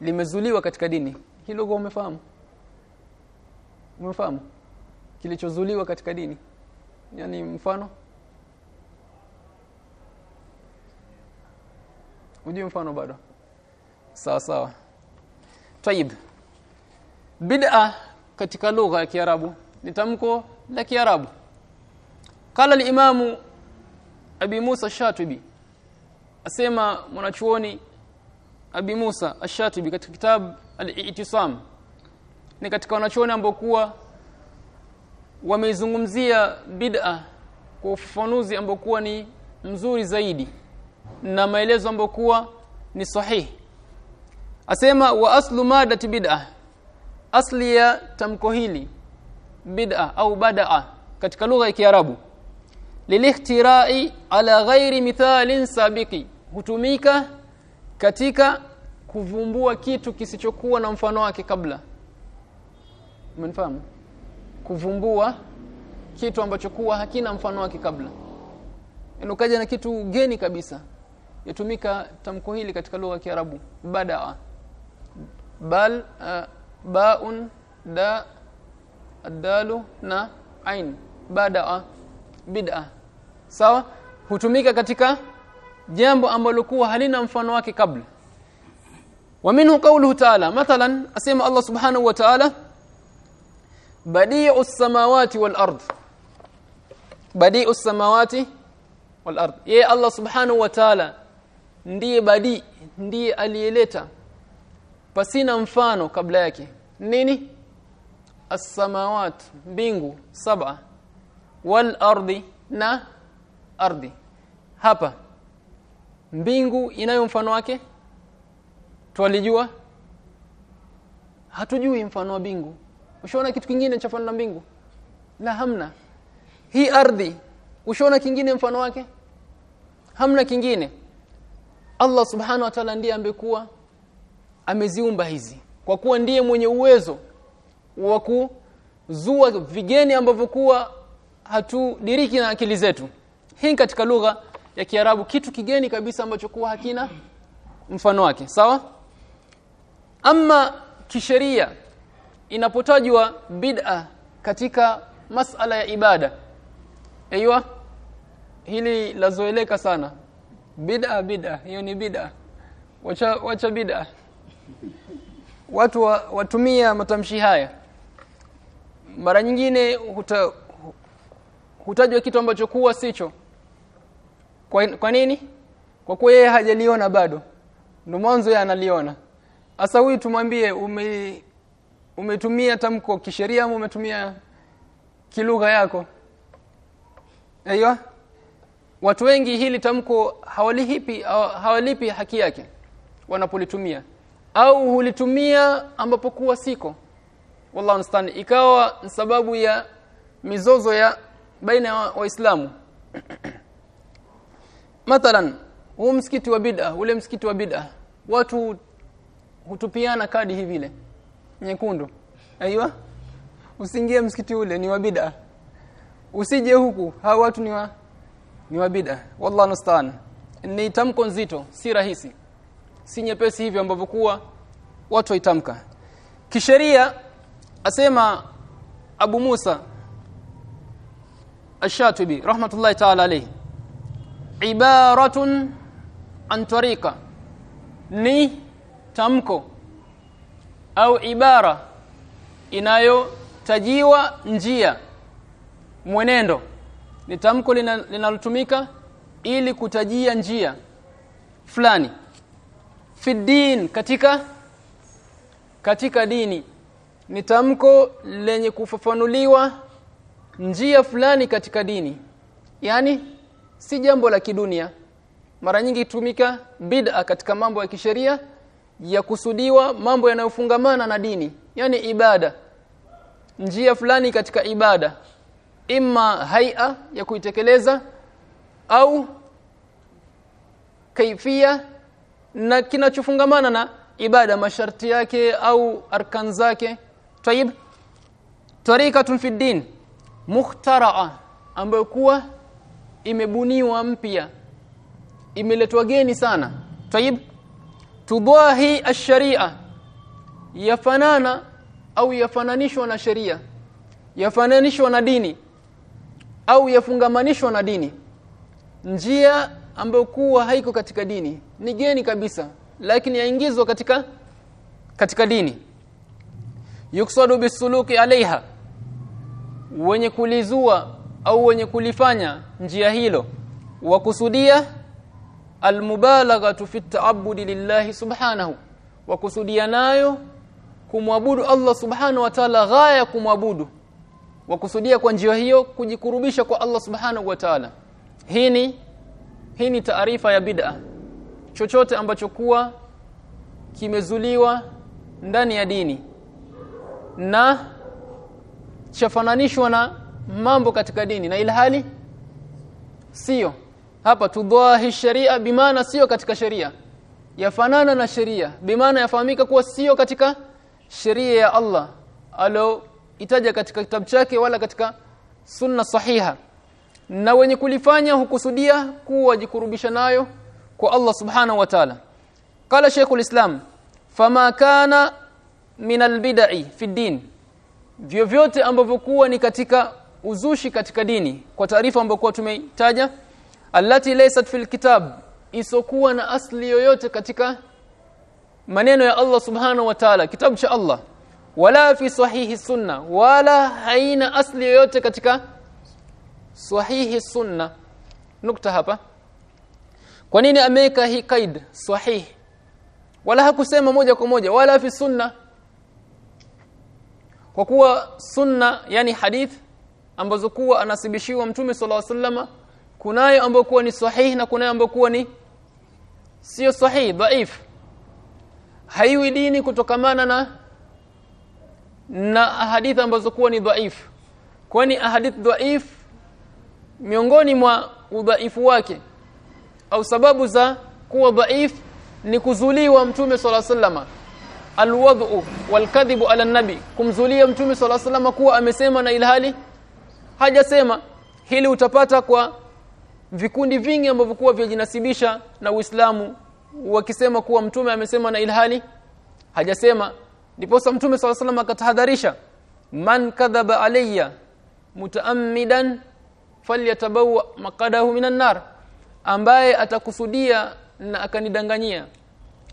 limezuliwa katika dini. Hilo kwa umefahamu? Umefahamu? Kilichozuliwa katika dini. Yani mfano? Ujui mfano bado? Sawa sawa. Tayib bid'a katika lugha ya Kiarabu ni tamko la Kiarabu. Qala al-Imamu Abi Musa Shatibi asema mwanachuoni Abi Musa Ash-Shatibi katika kitabu Al-I'tisam. Ni katika wanachuoni ambao kuwa wameizungumzia bid'a kwa ufafanuzi ambao kuwa ni mzuri zaidi na maelezo ambayo kuwa ni sahihi asema wa aslu madati bid'a. Asli ya tamko hili bid'a au bada'a katika lugha ya Kiarabu. Lilihtira'i ala ghairi mithalin sabiqi. Hutumika katika kuvumbua kitu kisichokuwa na mfano wake kabla. Umenifahamu? Kuvumbua kitu ambacho kuwa hakina mfano wake kabla. Ukaja na kitu geni kabisa. Yatumika tamko hili katika lugha ya Kiarabu. Badaa bal uh, baun da adalu na ain. Badaa bid'a. Sawa? Hutumika katika jambo ambalo kuwa halina mfano wake kabla. Wa minhu qawluhu ta'ala mathalan asema Allah subhanahu wa ta'ala badi'us samawati wal ard. Badi'us samawati wal ard. Ye Allah subhanahu wa ta'ala ndiye badi ndiye aliyeleta pasina mfano kabla yake. Nini? As-samawat mbingu saba wal ardi na ardhi hapa mbingu inayo mfano wake? Twalijua hatujui mfano wa mbingu. Ushaona kitu kingine cha mfano na mbingu? La hamna. Hii ardhi ushaona kingine mfano wake? Hamna kingine. Allah subhanahu wa ta'ala ndiye ambekuwa ameziumba hizi. Kwa kuwa ndiye mwenye uwezo wa kuzua vigeni ambavyo kuwa hatudiriki na akili zetu. Hii katika lugha ya Kiarabu kitu kigeni kabisa ambacho kuwa hakina mfano wake. Sawa? Ama kisheria inapotajwa bid'a katika masala ya ibada. Aiywa hili lazoeleka sana. Bid'a bid'a hiyo ni bid'a. Wacha wacha bid'a. Watu wa, watumia matamshi haya. Mara nyingine huta, hutajwa kitu ambacho kuwa sicho kwa, kwa nini? Kwa kuwa yeye hajaliona bado. Ndio mwanzo yeye analiona. Sasa huyu tumwambie ume umetumia tamko kisheria au umetumia kilugha yako? Aiyo? Watu wengi hili tamko hawalihipi hawalipi haki yake wanapolitumia. Au hulitumia ambapo kuwa siko. Wallahu anstan ikawa sababu ya mizozo ya baina ya wa waislamu [clears throat] mathalan huu msikiti wa bid'a ule msikiti wa bid'a watu hutupiana kadi hivi ile nyekundu. Aiywa usiingie msikiti ule ni wa bid'a. Usije huku hao watu ni wa ni wa bid'a. Wallahu nasta'an ni tamko nzito si rahisi. Si nyepesi hivyo ambavyo kuwa watu waitamka. Kisheria asema Abu Musa Ash-Shatibi rahmatullahi ta'ala alayhi ibaratun an tariqa. Ni tamko au ibara inayotajiwa njia mwenendo. Ni tamko linalotumika lina ili kutajia njia fulani. Fi din katika katika dini. Ni tamko lenye kufafanuliwa njia fulani katika dini. Yani si jambo la kidunia. Mara nyingi tumika bid'a katika mambo ya kisheria ya kusudiwa mambo yanayofungamana na dini yani ibada. Njia fulani katika ibada. Imma haia ya kuitekeleza au kaifia na kinachofungamana na ibada masharti yake au arkan zake. Tayib tariqatun fi din. Mukhtaraa ambayo kuwa imebuniwa mpya. Imeletwa geni sana. Tayib tudahi ash-sharia. Yafanana au yafananishwa na sheria. Yafananishwa na dini au yafungamanishwa na dini. Njia ambayo kuwa haiko katika dini ni geni kabisa lakini yaingizwa katika katika dini. Yuksadu bisuluki alaiha wenye kulizua au wenye kulifanya njia hilo. Wakusudia almubalaghatu fi ta'abbudi lillahi subhanahu. Wakusudia nayo kumwabudu Allah subhanahu wa ta'ala ghaya kumwabudu. Wakusudia kwa njia hiyo kujikurubisha kwa Allah subhanahu wa ta'ala. Hii ni hii ni taarifa ya bid'a. Chochote ambacho kuwa kimezuliwa ndani ya dini na chafananishwa na mambo katika dini na ilhali sio. Hapa tudhahi sharia bimaana sio katika sheria yafanana na sheria bimaana yafahamika kuwa sio katika sheria ya Allah alo itaja katika kitabu chake wala katika sunna sahiha. Na wenye kulifanya hukusudia kuwa jikurubisha nayo kwa Allah subhanahu wa ta'ala. Qala shaykhul islam fama kana min albid'i fi din. Vyovyote ambavyo kuwa ni katika uzushi katika dini. Kwa taarifa ambayo kwa tumeitaja allati laysat fil kitab isokuwa na asli yoyote katika maneno ya Allah subhanahu wa ta'ala kitabu cha Allah wala fi sahihi sunna wala haina asli yoyote katika sahihi sunna. Nukta hapa. Kwa nini ameka hii kaid sahih? Wala hakusema moja kwa moja wala fi sunna. Kwa kuwa sunna yani hadith ambazo kuwa anasibishiwa mtume sallallahu alaihi wasallam kunayo ambayo kuwa ni sahihi na kunayo ambayo kuwa ni sio sahihi dhaif. Haiwi dini kutokamana na na ahadith ambazo kuwa ni dhaif. Kwani ahadith dhaif miongoni mwa udhaifu wake au sababu za kuwa dhaif ni kuzuliwa mtume sala sallama alwadhu walkadhibu ala nabi kumzulia mtume sala sallama kuwa amesema na ilhali hajasema. Hili utapata kwa vikundi vingi ambavyo kuwa vyajinasibisha na Uislamu wakisema kuwa mtume amesema na ilhali hajasema. Ndipo mtume sala sallam akatahadharisha man kadhaba alayya mutaammidan falyatabawa maqadahu minan nar ambaye atakusudia na akanidanganyia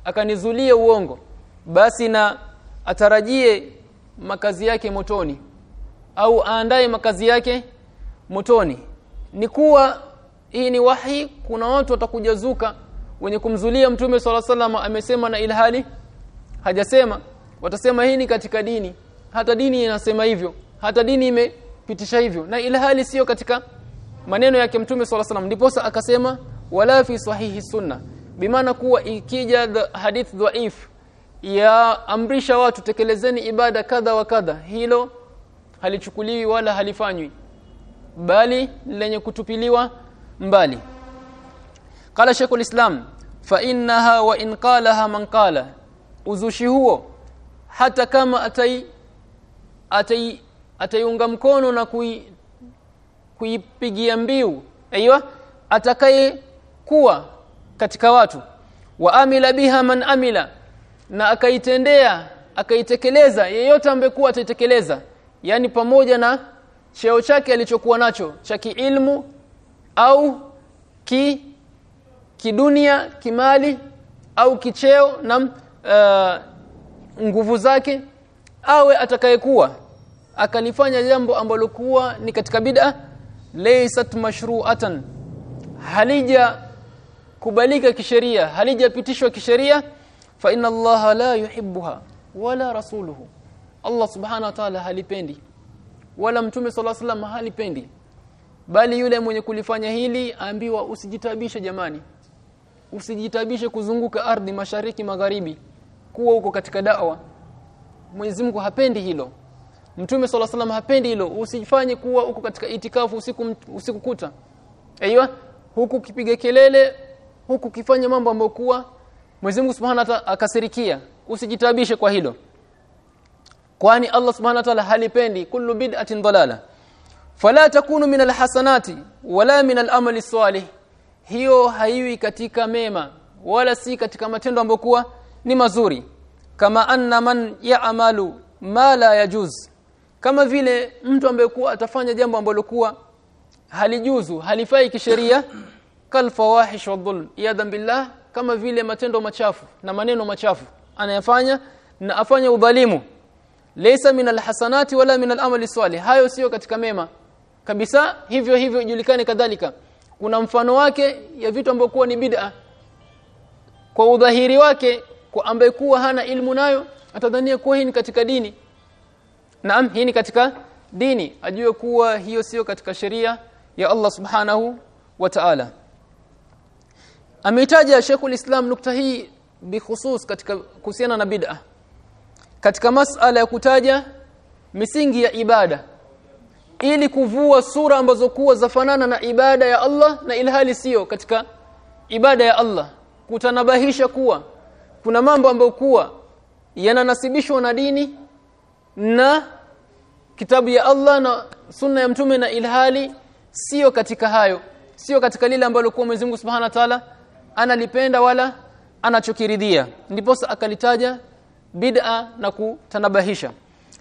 akanizulia uongo basi na atarajie makazi yake motoni au aandae makazi yake motoni. Ni kuwa hii ni wahi kuna watu watakujazuka wenye kumzulia mtume swalla sallam amesema na ilhali hajasema watasema hii ni katika dini. Hata dini inasema hivyo hata dini imepitisha hivyo. Na ilhali sio katika maneno yake mtume swalla sallam ndiposa akasema wala fi sahihi sunna. Bimaana kuwa ikija hadith dhaif ya amrisha watu tekelezeni ibada kadha wa kadha. Hilo halichukuliwi wala halifanywi bali lenye kutupiliwa mbali. Qala shaykhul islam fa innaha wa in qalaha man qala. Uzushi huo hata kama atai atai ataiunga mkono na kui kuipigia mbiu aiywa atakaye kuwa katika watu. Wa amila biha man amila na akaitendea akaitekeleza yeyote ambaye kuwa ataitekeleza yani pamoja na cheo chake alichokuwa nacho cha kiilmu au ki kidunia kimali au kicheo na uh, nguvu zake awe atakayekuwa akalifanya jambo ambalo kuwa ni katika bid'a laysat mashru'atan halija kubalika kisheria halijapitishwa kisheria fa inna allaha la yuhibbuha wala rasuluhu Allah subhanahu wa ta'ala halipendi. Wala mtume alayhi wasallam halipendi. Bali yule mwenye kulifanya hili aambiwa usijitabishe jamani. Usijitabishe kuzunguka ardhi mashariki magharibi. Kuwa uko katika dawa. Mwenyezi Mungu hapendi hilo. Mtume sala salam hapendi hilo. Usifanye kuwa uko katika itikafu usiku usiku kuta aiywa huku kipiga kelele huku kifanya mambo ambayo kuwa Mwenyezi Mungu Subhanahu akasirikia. Usijitabishe kwa hilo kwani Allah Subhanahu wa ta'ala halipendi kullu bid'atin dalala. Fala takunu min alhasanati wala min alamali salih. Hiyo haiwi katika mema wala si katika matendo ambayo kuwa ni mazuri. Kama anna man ya'malu ma la yajuz. Kama vile mtu ambaye kuwa atafanya jambo ambalo kuwa halijuzu halifai kisheria kal fawahish wadhulm yadan billah kama vile matendo machafu na maneno machafu anayafanya na afanya udhalimu laysa min alhasanati wala min alamali salih. Hayo sio katika mema. Kabisa hivyo hivyo ijulikane kadhalika. Kuna mfano wake ya vitu ambavyo kuwa ni bid'a. Kwa udhahiri wake kwa ambaye kuwa hana ilmu nayo atadhania kuwa hii ni katika dini. Naam hii ni katika dini. Ajue kuwa hiyo sio katika sheria ya Allah subhanahu wa ta'ala. Ameitaja Sheikhul Islam nukta hii bikhusus katika kuhusiana na bid'a katika masala ya kutaja misingi ya ibada. Ili kuvua sura ambazo kuwa zafanana na ibada ya Allah na ilhali sio katika ibada ya Allah. Kutanabahisha kuwa kuna mambo ambayo kuwa yananasibishwa na dini na kitabu ya Allah na sunna ya mtume na ilhali sio katika hayo. Sio katika lile ambalo kwa Mwenyezi Mungu Subhanahu wa Ta'ala analipenda wala anachokiridhia. Ndipo akalitaja bid'a na kutanabahisha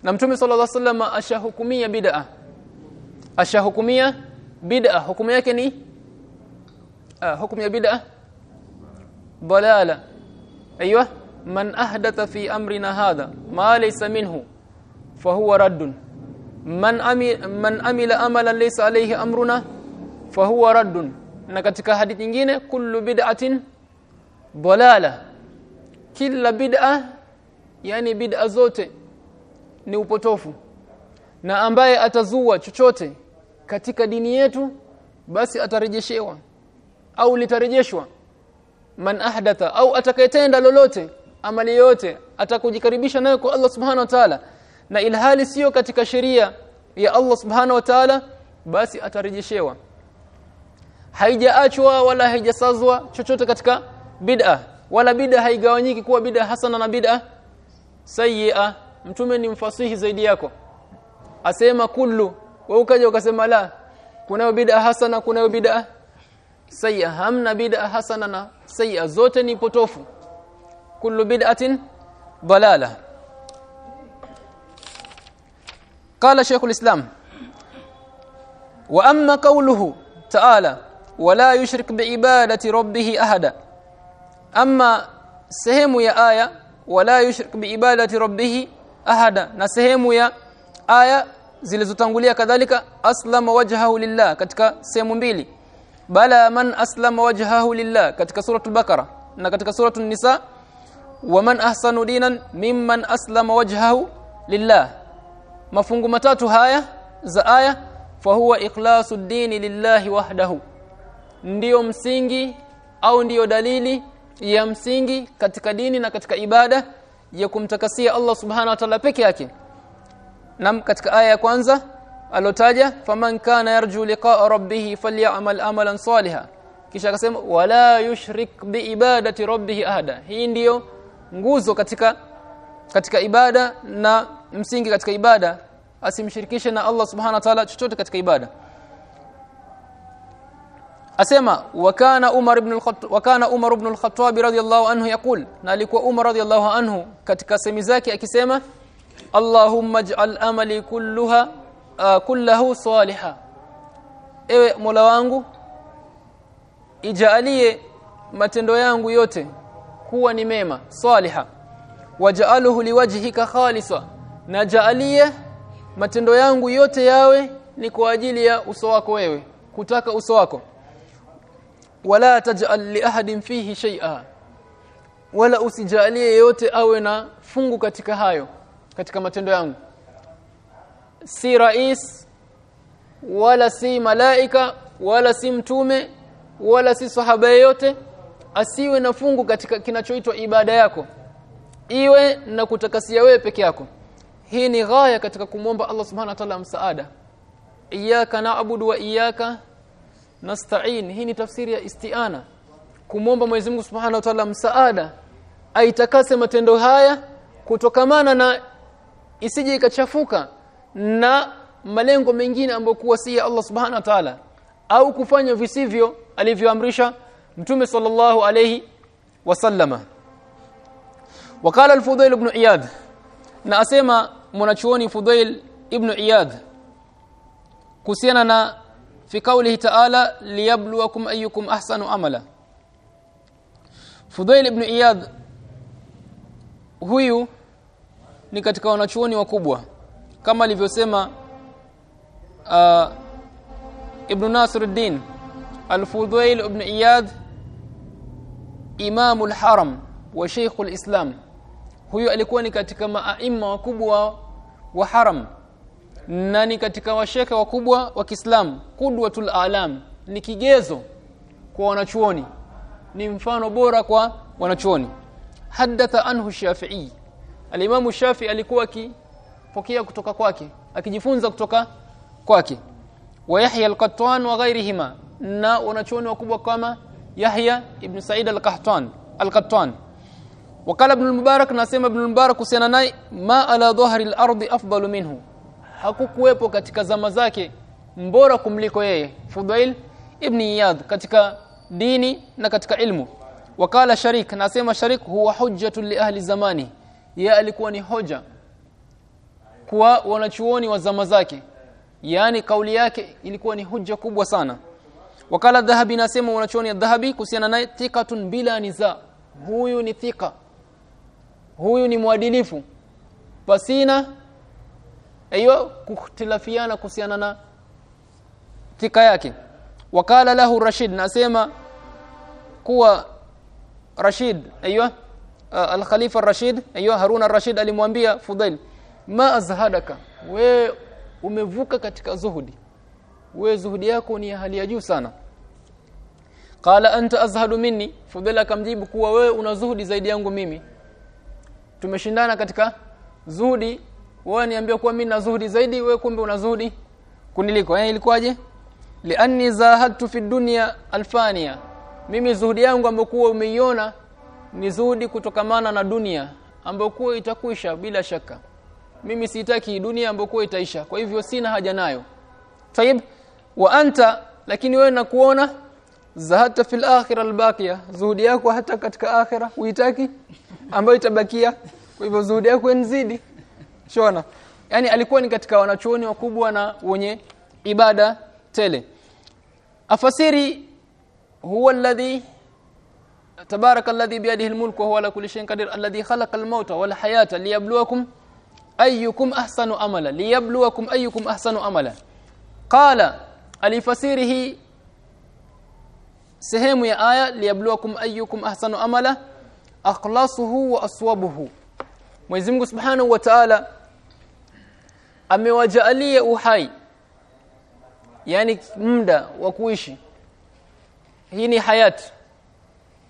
na mtume sallallahu alaihi wasallam ashahukumia bid'a ashahukumia bid'a hukumu yake ni ah hukumu ya bid'a dalala ايوه من احدث في امرنا هذا ما ليس منه فهو رد من عمل من عمل عملا ليس عليه امرنا فهو رد na katika hadithi nyingine kullu bid'atin dalala kila bid'a yani bid'a zote ni upotofu. Na ambaye atazua chochote katika dini yetu basi atarejeshewa au litarejeshwa. Man ahdatha au atakayetenda lolote amali yote atakujikaribisha nayo kwa Allah subhanahu wa ta'ala. Na ilhali sio katika sheria ya Allah subhanahu wa ta'ala basi atarejeshewa. Haijaachwa wala haijasazwa chochote katika bid'a. Wala bid'a haigawanyiki kuwa bid'a hasana na bid'a sayyi'a mtume ni mfasihi zaidi yako asema kullu wewe ukaja ukasema la kunayo bid'a hasana kunayo bid'a sayyi'a hamna bid'a hasana na sayyi'a zote ni potofu kullu bid'atin dalala قال شيخ الإسلام وأما قوله تعالى ولا يشرك بعبادة ربه أحدا أما sehemu ya aya wala yushrik biibadati rabbih ahada. Na sehemu ya aya zilizotangulia kadhalika aslama wajhahu lillah katika sehemu mbili. Bala man aslama wajhahu lillah katika suratul bakara na katika suratul nisa. Waman ahsanu dinan mimman aslama wajhahu lillah. Mafungu matatu haya za aya fahuwa ikhlasu dini lillahi wahdahu. Ndiyo msingi au ndiyo dalili ya msingi katika dini na katika ibada ya kumtakasia Allah subhanahu wa ta'ala peke yake. Nam katika aya ya kwanza alotaja faman kana yarju liqa'a rabbih falyamal amalan salihan. Kisha akasema wala yushrik biibadati rabbih ahada. Hii ndiyo nguzo katika katika ibada na msingi katika ibada. Asimshirikishe na Allah subhanahu wa ta'ala chochote katika ibada asema wakana Umar ibn al-Khattab wakana Umar ibn al-Khattab radiyallahu anhu yakul na alikuwa Umar radiyallahu anhu katika semi zake akisema Allahumma ij'al amali kulluha uh, kullahu saliha. Ewe Mola wangu ijalie matendo yangu yote kuwa ni mema saliha. Waj'aluhu liwajhika khalisa na jaalie matendo yangu yote yawe ni kwa ajili ya uso wako wewe kutaka uso wako wala taj'al li ahadin fihi shay'a. Wala usijalie yote awe na fungu katika hayo katika matendo yangu. Si rais wala si malaika wala si mtume wala si sahaba yote asiwe na fungu katika kinachoitwa ibada yako. Iwe na kutakasia wewe peke yako. Hii ni ghaya katika kumwomba Allah subhanahu wa ta'ala msaada. Iyyaka na'budu wa iyyaka nasta'in. Hii ni tafsiri ya isti'ana. Kumomba Mwenyezi Mungu Subhanahu wa Ta'ala msaada. Aitakase matendo haya kutokamana na isije ikachafuka na malengo mengine ambayo kuwa si ya Allah Subhanahu wa Ta'ala. Au kufanya visivyo alivyoamrisha Mtume sallallahu alayhi wasallama wakala al-Fudail ibn Iyad. Na asema mwanachuoni Fudail ibn Iyad kuhusiana na fi qawlihi ta'ala liyabluwakum ayyukum ahsanu amala Fudail ibn Iyad huyu ni katika wanachuoni wakubwa kama alivyosema uh, Ibn Nasruddin Al-Fudail ibn Iyad Imam al-Haram wa Sheikh al-Islam huyu alikuwa ni katika maaima wakubwa wa haram na ni katika washekhe wakubwa wa Kiislamu qudwatul alam ni kigezo kwa wanachuoni ni mfano bora kwa wanachuoni. Hadatha anhu Shafi'i. Alimamu Shafi alikuwa akipokea kutoka kwake akijifunza kutoka kwake. Wa Yahya al-Qattan wa ghairihima na wanachuoni wakubwa kama Yahya ibn Sa'id al-Qahtan al-Qattan. al-Mubarak nasema ibn al-Mubarak kuhusiana naye ma ala dhahri al-ardh afdalu minhu hakukuwepo katika zama zake mbora kumliko yeye Fudail ibn Iyad katika dini na katika ilmu. Wakala Sharik nasema Sharik huwa hujjatu li ahli zamani. Ya alikuwa ni hoja kwa wanachuoni wa zama zake. Yani kauli yake ilikuwa ni hujja kubwa sana. Wakala dhahabi nasema wanachuoni dhahabi kuhusiana naye thiqatun bila niza. Huyu ni thika huyu ni mwadilifu. Pasina aiyo kukhtilafiana kuhusiana na tika yake. Wakala lahu Rashid nasema kuwa Rashid aiyo alkhalifa al-Khalifa Rashid aiyo Harun al-Rashid alimwambia Fudail ma azhadaka? We umevuka katika zuhudi. We zuhudi yako ni ya hali ya juu sana. Qala anta azhadu minni? Fudail akamjibu kuwa wewe una zuhudi zaidi yangu mimi. Tumeshindana katika zuhudi wewe niambia kuwa mimi na zuhudi zaidi wewe kumbe una zuhudi kuniliko eh ilikuwaje? Lianni zahadtu fi dunya alfania. Mimi zuhudi yangu ambokuwa umeiona ni zuhudi kutokamana na dunia ambokuwa itakwisha bila shaka. Mimi sitaki dunia ambokuwa itaisha kwa hivyo sina haja nayo. Tayib wa anta lakini wewe nakuona zahata fil akhirah albaqiya. Zuhudi yako hata katika akhirah uitaki ambayo itabakia. Kwa hivyo zuhudi yako nzidi shona yani alikuwa ni katika wanachuoni wakubwa na wenye ibada tele afasiri huwa alladhi تبارك الذي بيده الملك وهو على كل شيء قدير الذي خلق الموت والحياة ليبلوكم ايكم احسن عملا ليبلوكم ايكم احسن عملا قال sehemu ya aya liyabluwakum ayyukum ahsanu amala akhlasuhu wa aswabuhu Mwenyezi Mungu Subhanahu wa Ta'ala amewajaalia uhai. Yani muda wa kuishi. Hii ni hayati.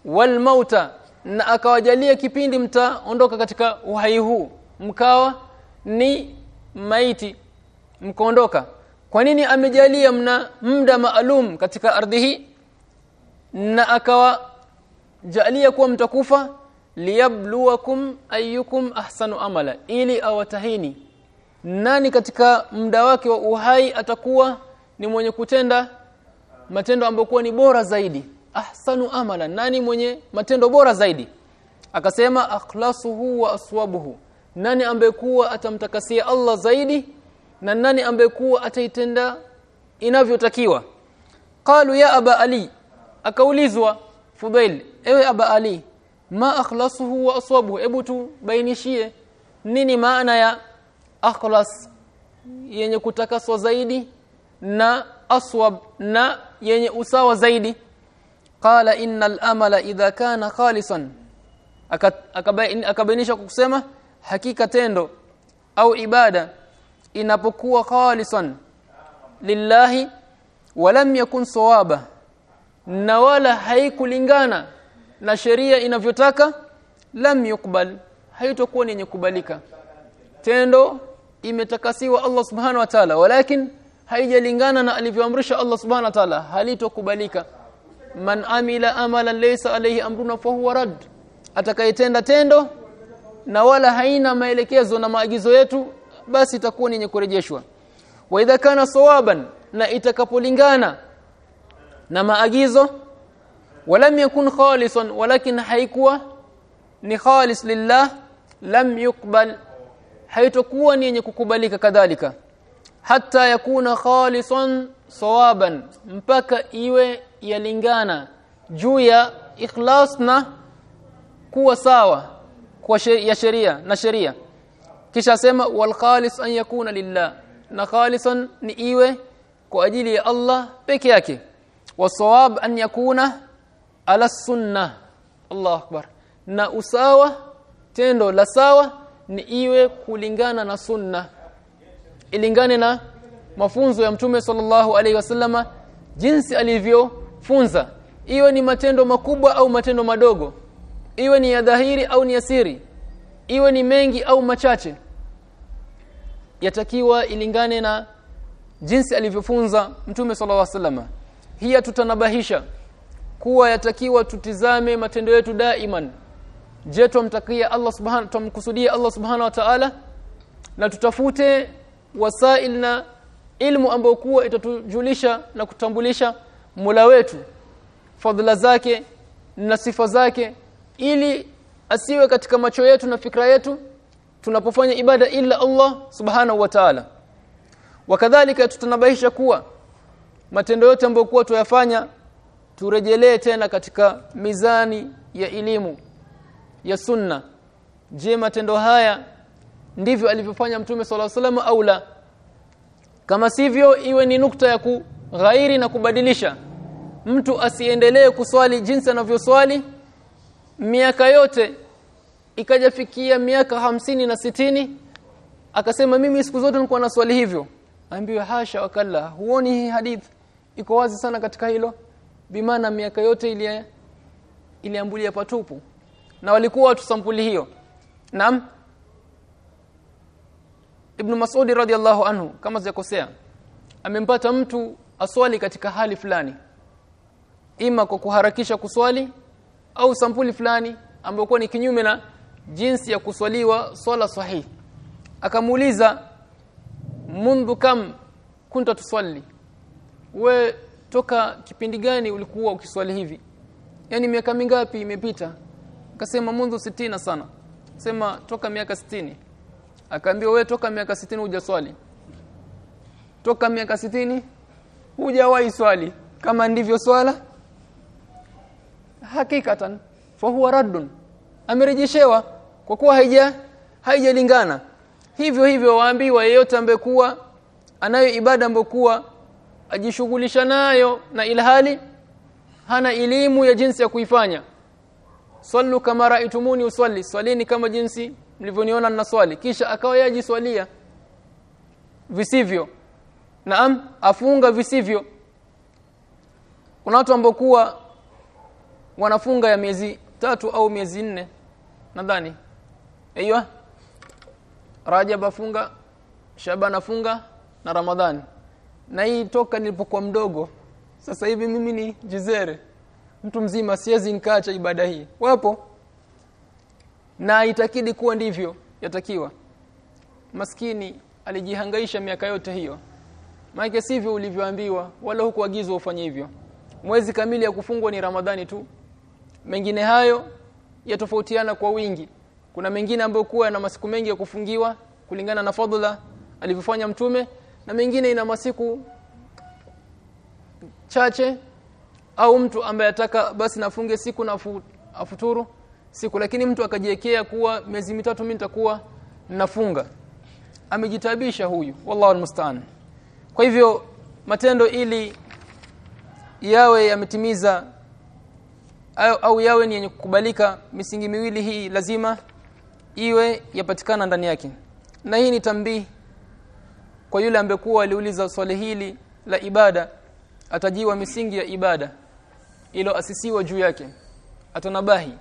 Wal mauta na akawajalia kipindi mtaondoka katika uhai huu. Mkawa ni maiti. Mkaondoka. Kwa nini amejalia mna muda maalum katika ardhi hii? Na akawa jalia kuwa mtakufa? Liyabluwakum ayyukum ahsanu amala ili awatahini nani katika muda wake wa uhai atakuwa ni mwenye kutenda matendo ambayo ni bora zaidi? Ahsanu amala nani mwenye matendo bora zaidi? Akasema akhlasuhu wa aswabuhu. Nani ambaye kuwa atamtakasia Allah zaidi na nani ambaye kuwa ataitenda inavyotakiwa? Qalu ya aba ali. Akaulizwa fudail ewe aba ali ma akhlasuhu wa aswabuhu? Hebu tu bainishie nini maana ya akhlas yenye kutakaswa zaidi na aswab na yenye usawa zaidi. Qala innal amala idha kana khalisan. Akabainisha kusema hakika tendo au ibada inapokuwa khalisan lillahi walam yakun sawaba na wala haikulingana na sheria inavyotaka lam yukbal haitokuwa ni yenye kubalika tendo imetakasiwa Allah subhanahu wa ta'ala walakin haijalingana na alivyoamrisha Allah subhanahu wa ta'ala halitokubalika. Man amila amalan laysa alayhi amruna fa huwa rad atakayetenda tendo na wala haina maelekezo na maagizo yetu basi itakuwa ni kurejeshwa. Wa idha kana sawaban na itakapolingana na maagizo walam yakun khalisan walakin haikuwa ni khalis lillah lam yukbal haitokuwa ni yenye kukubalika kadhalika hatta yakuna khalisan sawaban mpaka iwe yalingana juu ya ikhlas na kuwa sawa kwa ya sheria na sheria. Kisha sema wal khalis an yakuna lillah na khalisan ni iwe kwa ajili ya Allah peke yake. Wasawab an yakuna ala sunnah. Allah akbar. Na usawa tendo la sawa ni iwe kulingana na sunna. Ilingane na mafunzo ya mtume sallallahu alaihi wasallama jinsi alivyofunza. Iwe ni matendo makubwa au matendo madogo. Iwe ni ya dhahiri au ni ya siri. Iwe ni mengi au machache. Yatakiwa ilingane na jinsi alivyofunza mtume sallallahu alaihi wasallama hii tutanabahisha kuwa yatakiwa tutizame matendo yetu daiman je tumtakia Allah subhanahu tumkusudia Allah subhanahu wa ta'ala? Na tutafute wasailna ilmu ambayo kuwa itatujulisha na kutambulisha Mola wetu fadhila zake na sifa zake ili asiwe katika macho yetu na fikra yetu tunapofanya ibada ila Allah subhanahu wa ta'ala. Wakadhalika tutanabaisha kuwa matendo yote ambayo kuwa tuyafanya turejelee tena katika mizani ya elimu ya sunna. Je matendo haya ndivyo alivyofanya mtume sala sallam au la? Kama sivyo iwe ni nukta ya kughairi na kubadilisha. Mtu asiendelee kuswali jinsi anavyoswali miaka yote ikajafikia miaka hamsini na sitini akasema mimi siku zote nilikuwa na swali hivyo. Aambiwe hasha wakalla huoni hii hadith iko wazi sana katika hilo. Bimaana miaka yote ile iliambulia patupu na walikuwa watu sampuli hiyo. Naam. Ibn Mas'ud radhiallahu anhu kama zikosea amempata mtu aswali katika hali fulani. Ima kwa kuharakisha kuswali au sampuli fulani ambayo ni kinyume na jinsi ya kuswaliwa swala sahihi akamuuliza mundu kam kunta tuswali we toka kipindi gani ulikuwa ukiswali hivi? Yani miaka mingapi imepita akasema mundu sitina sana. Sema toka miaka sitini. Akaambiwa we toka miaka sitini hujaswali toka miaka sitini hujawahi swali. Kama ndivyo swala hakikatan fa huwa raddun. Amerejeshewa kwa kuwa haija haijalingana. Hivyo hivyo waambiwa yeyote ambaye kuwa anayo ibada ambayo ajishughulisha nayo na ilhali hana elimu ya jinsi ya kuifanya sallu kama raitumuni usalli. Swalini kama jinsi mlivyoniona na swali. Kisha akawa yajiswalia visivyo. Naam afunga visivyo. Kuna watu ambao kuwa wanafunga ya miezi tatu au miezi nne. Nadhani. Aiyo Rajab afunga Shaban afunga na Ramadhani. Na hii toka nilipokuwa mdogo. Sasa hivi mimi ni jizere mtu mzima siwezi nikaacha ibada hii. Wapo. Na itakidi kuwa ndivyo yatakiwa. Maskini alijihangaisha miaka yote hiyo. Maana sivyo ulivyoambiwa wala hukuagizwa ufanye hivyo. Mwezi kamili ya kufungwa ni Ramadhani tu. Mengine hayo yatofautiana kwa wingi. Kuna mengine ambayo kuwa na masiku mengi ya kufungiwa kulingana na fadhila alivyofanya mtume na mengine ina masiku chache au mtu ambaye ataka basi nafunge siku na afuturu siku lakini mtu akajiwekea kuwa miezi mitatu mimi nitakuwa nafunga. Amejitabisha huyu wallahu almusta'an. Kwa hivyo matendo ili yawe yametimiza au, au yawe ni yenye kukubalika misingi miwili hii lazima iwe yapatikana ndani yake. Na hii ni tambii kwa yule ambekuwa aliuliza swali hili la ibada atajiwa misingi ya ibada ilo asisiwa juu yake. Atanabahi.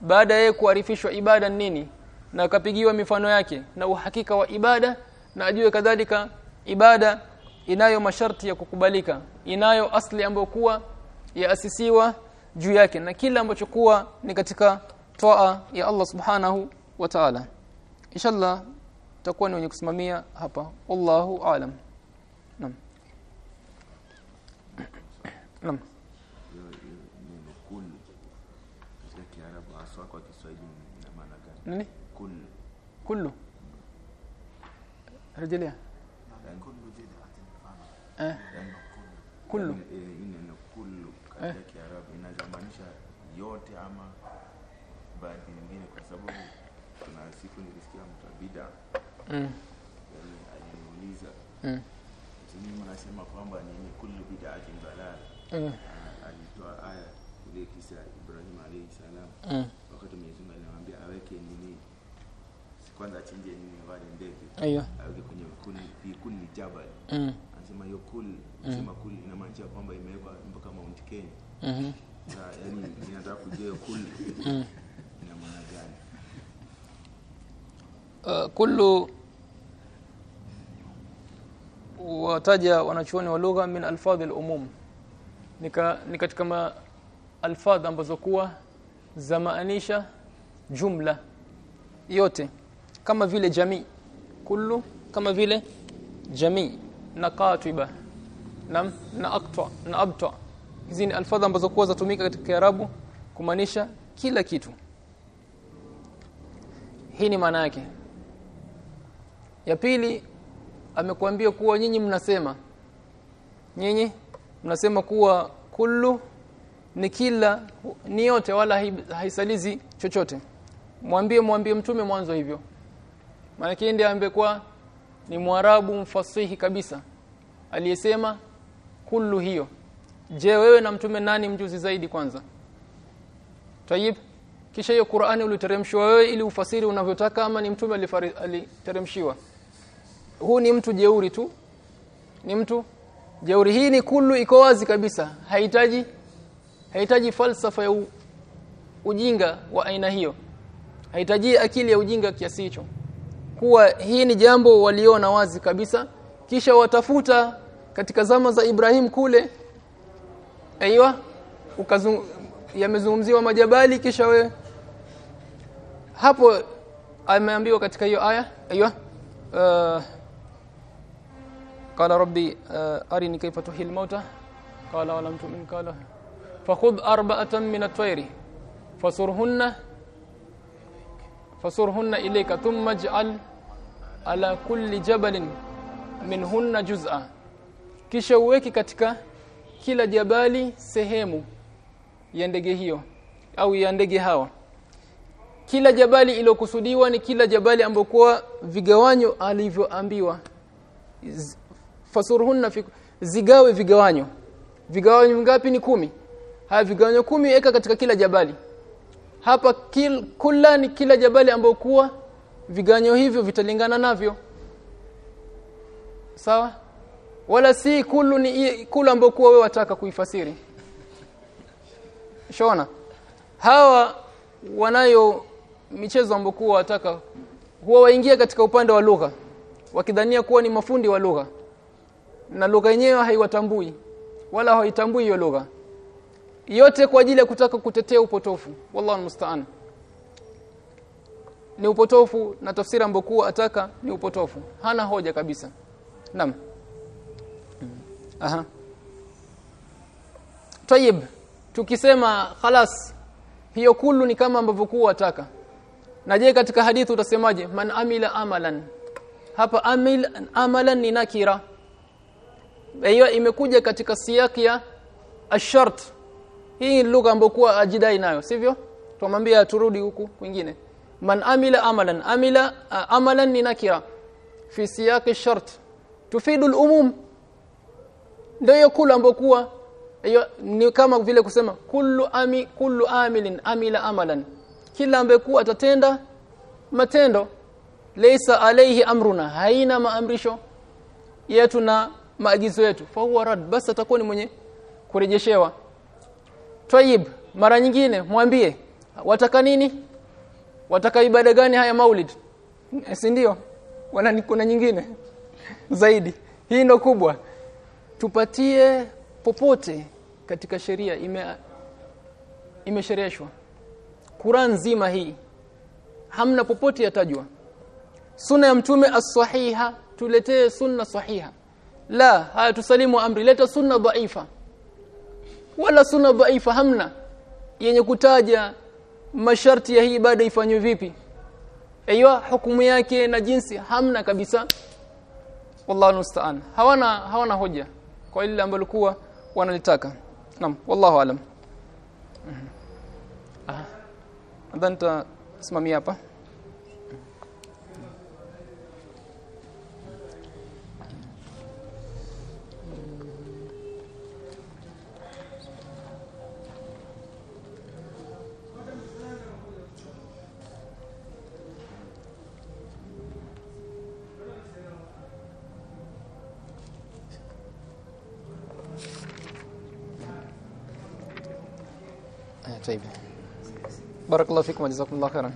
Baada yeye kuarifishwa ibada nini? Na akapigiwa mifano yake na uhakika wa ibada na ajue kadhalika ibada inayo masharti ya kukubalika inayo asli ambayo kuwa yaasisiwa juu yake na kila ambacho kuwa ni katika toa ya Allah subhanahu wa ta'ala. Inshallah tutakuwa ni wenye kusimamia hapa. Wallahu aalam naam neno kul katika Kiarabu haswa kwa Kiswahili ina maana gani? Nini? Kul kullu. Rejelea yani, eh. Yani kullu. Eh, hii neno kullu katika Kiarabu inazamaanisha yote ama baadhi nyingine, kwa sababu kuna siku nilisikia mtu bida. Mm. aliniuliza. Mm. nyinyi mnasema kwamba nini? Kullu bid'atin. Mm. Ah, Alitoa aya ile kisa Ibrahim alayhi salam, Mm. wakati Mwenyezi Mungu alimwambia aweke nini, kwanza achinje nini wale ndege aiyo aweke kwenye kuni kuni ni jabal mm. anasema hiyo kul mm. kul inamaanisha kwamba imewekwa mpaka Mount Kenya. Mhm. na yani ninataka kujua hiyo kul Mm. ina maana gani? Uh, kullu wataja wanachuoni wa lugha min alfadhi al-umum nika ni katika ma alfadhi ambazo kuwa zamaanisha jumla yote kama vile jamii. Kullu kama vile jamii. Na katiba. Na na aqta na abta hizi ni alfadha ambazo kwa zatumika katika Kiarabu kumaanisha kila kitu. Hii ni maana yake. Ya pili amekuambia kuwa nyinyi mnasema. Nyinyi mnasema kuwa kullu ni kila ni yote wala haisalizi chochote. Mwambie mwambie mtume mwanzo hivyo maana ndiye ambaye ni mwarabu mfasihi kabisa. Aliyesema kullu hiyo. Je wewe na mtume nani mjuzi zaidi kwanza? Tayib. Kisha hiyo Qur'ani uliteremshwa wewe ili ufasiri unavyotaka ama ni mtume aliteremshiwa? Huu ni mtu jeuri tu. Ni mtu jeuri. Hii ni kullu iko wazi kabisa. Hahitaji hahitaji falsafa ya u, ujinga wa aina hiyo. Hahitaji akili ya ujinga kiasi hicho kuwa hii ni jambo waliona wazi kabisa kisha watafuta katika zama za Ibrahim kule aiywa ukazung yamezungumziwa majabali kisha we hapo ameambiwa katika hiyo aya aiywa uh, قال ربي آه، أرني كيف تحيي الموتى قال ولم تؤمن قال فخذ أربعة من الطير فصرهن فصرهن إليك ثم اجعل ala kulli jabalin minhunna juz'a. Kisha uweke katika kila jabali sehemu ya ndege hiyo au ya ndege hawa. Kila jabali ilokusudiwa ni kila jabali ambokuwa vigawanyo alivyoambiwa. Fasurhunna fi zigawe vigawanyo. Vigawanyo ngapi? Ni kumi. Haya vigawanyo kumi eka katika kila jabali. Hapa kil, kula ni kila jabali ambokuwa kuwa vigawanyo hivyo vitalingana navyo. Sawa? Wala si kulu ni kulu ambayo wewe wataka kuifasiri. Shona. Hawa wanayo michezo ambayo wataka huwa waingia katika upande wa lugha wakidhania kuwa ni mafundi wa lugha. Na lugha yenyewe haiwatambui wala hawaitambui hiyo lugha. Yote kwa ajili ya kutaka kutetea upotofu. Wallahu musta'an ni upotofu na tafsiri ambayokuwa ataka ni upotofu. Hana hoja kabisa. Naam. Aha. Tayib tukisema khalas hiyo kullu ni kama ambavyo kuwa ataka. Na je katika hadithi utasemaje? Man amila amalan. Hapa amil amalan ni nakira. Hiyo imekuja katika siyaki ya ashart hii lugha ambayo kuwa ajidai nayo sivyo? Tumwambia turudi huku kwingine man amila amalan amila uh, amalan ni nakira. Fi siyaq ash-shart tufidu al-umum. Ndio yakula kula ambayo hiyo ni kama vile kusema kullu ami kullu amilin amila amalan. Kila ambekuwa atatenda matendo. Laysa alayhi amruna. Haina maamrisho yetu na maagizo yetu. Fa huwa rad. Basi atakuwa ni mwenye kurejeshewa. Tayib mara nyingine mwambie wataka nini wataka ibada gani haya maulid? Si ndio? Wana kuna nyingine zaidi. Hii ndo kubwa. Tupatie popote katika sheria ime imeshereheshwa. Quran nzima hii. Hamna popote yatajwa. Sunna ya mtume as-sahiha. Tuletee sunna sahiha. La haya tusalimu amri. Leta sunna dhaifa. Wala sunna dhaifa hamna. Yenye kutaja masharti ya hii ibada ifanywe vipi? Aiyo hukumu yake na jinsi hamna kabisa. Wallahu musta'an. Hawana hawana hoja kwa ile ambalo kuwa wanalitaka. Naam wallahu alam. Mhm. nadhani simamia hapa sasa hivi. Barakallahu fikum, jazakumullahu khairan.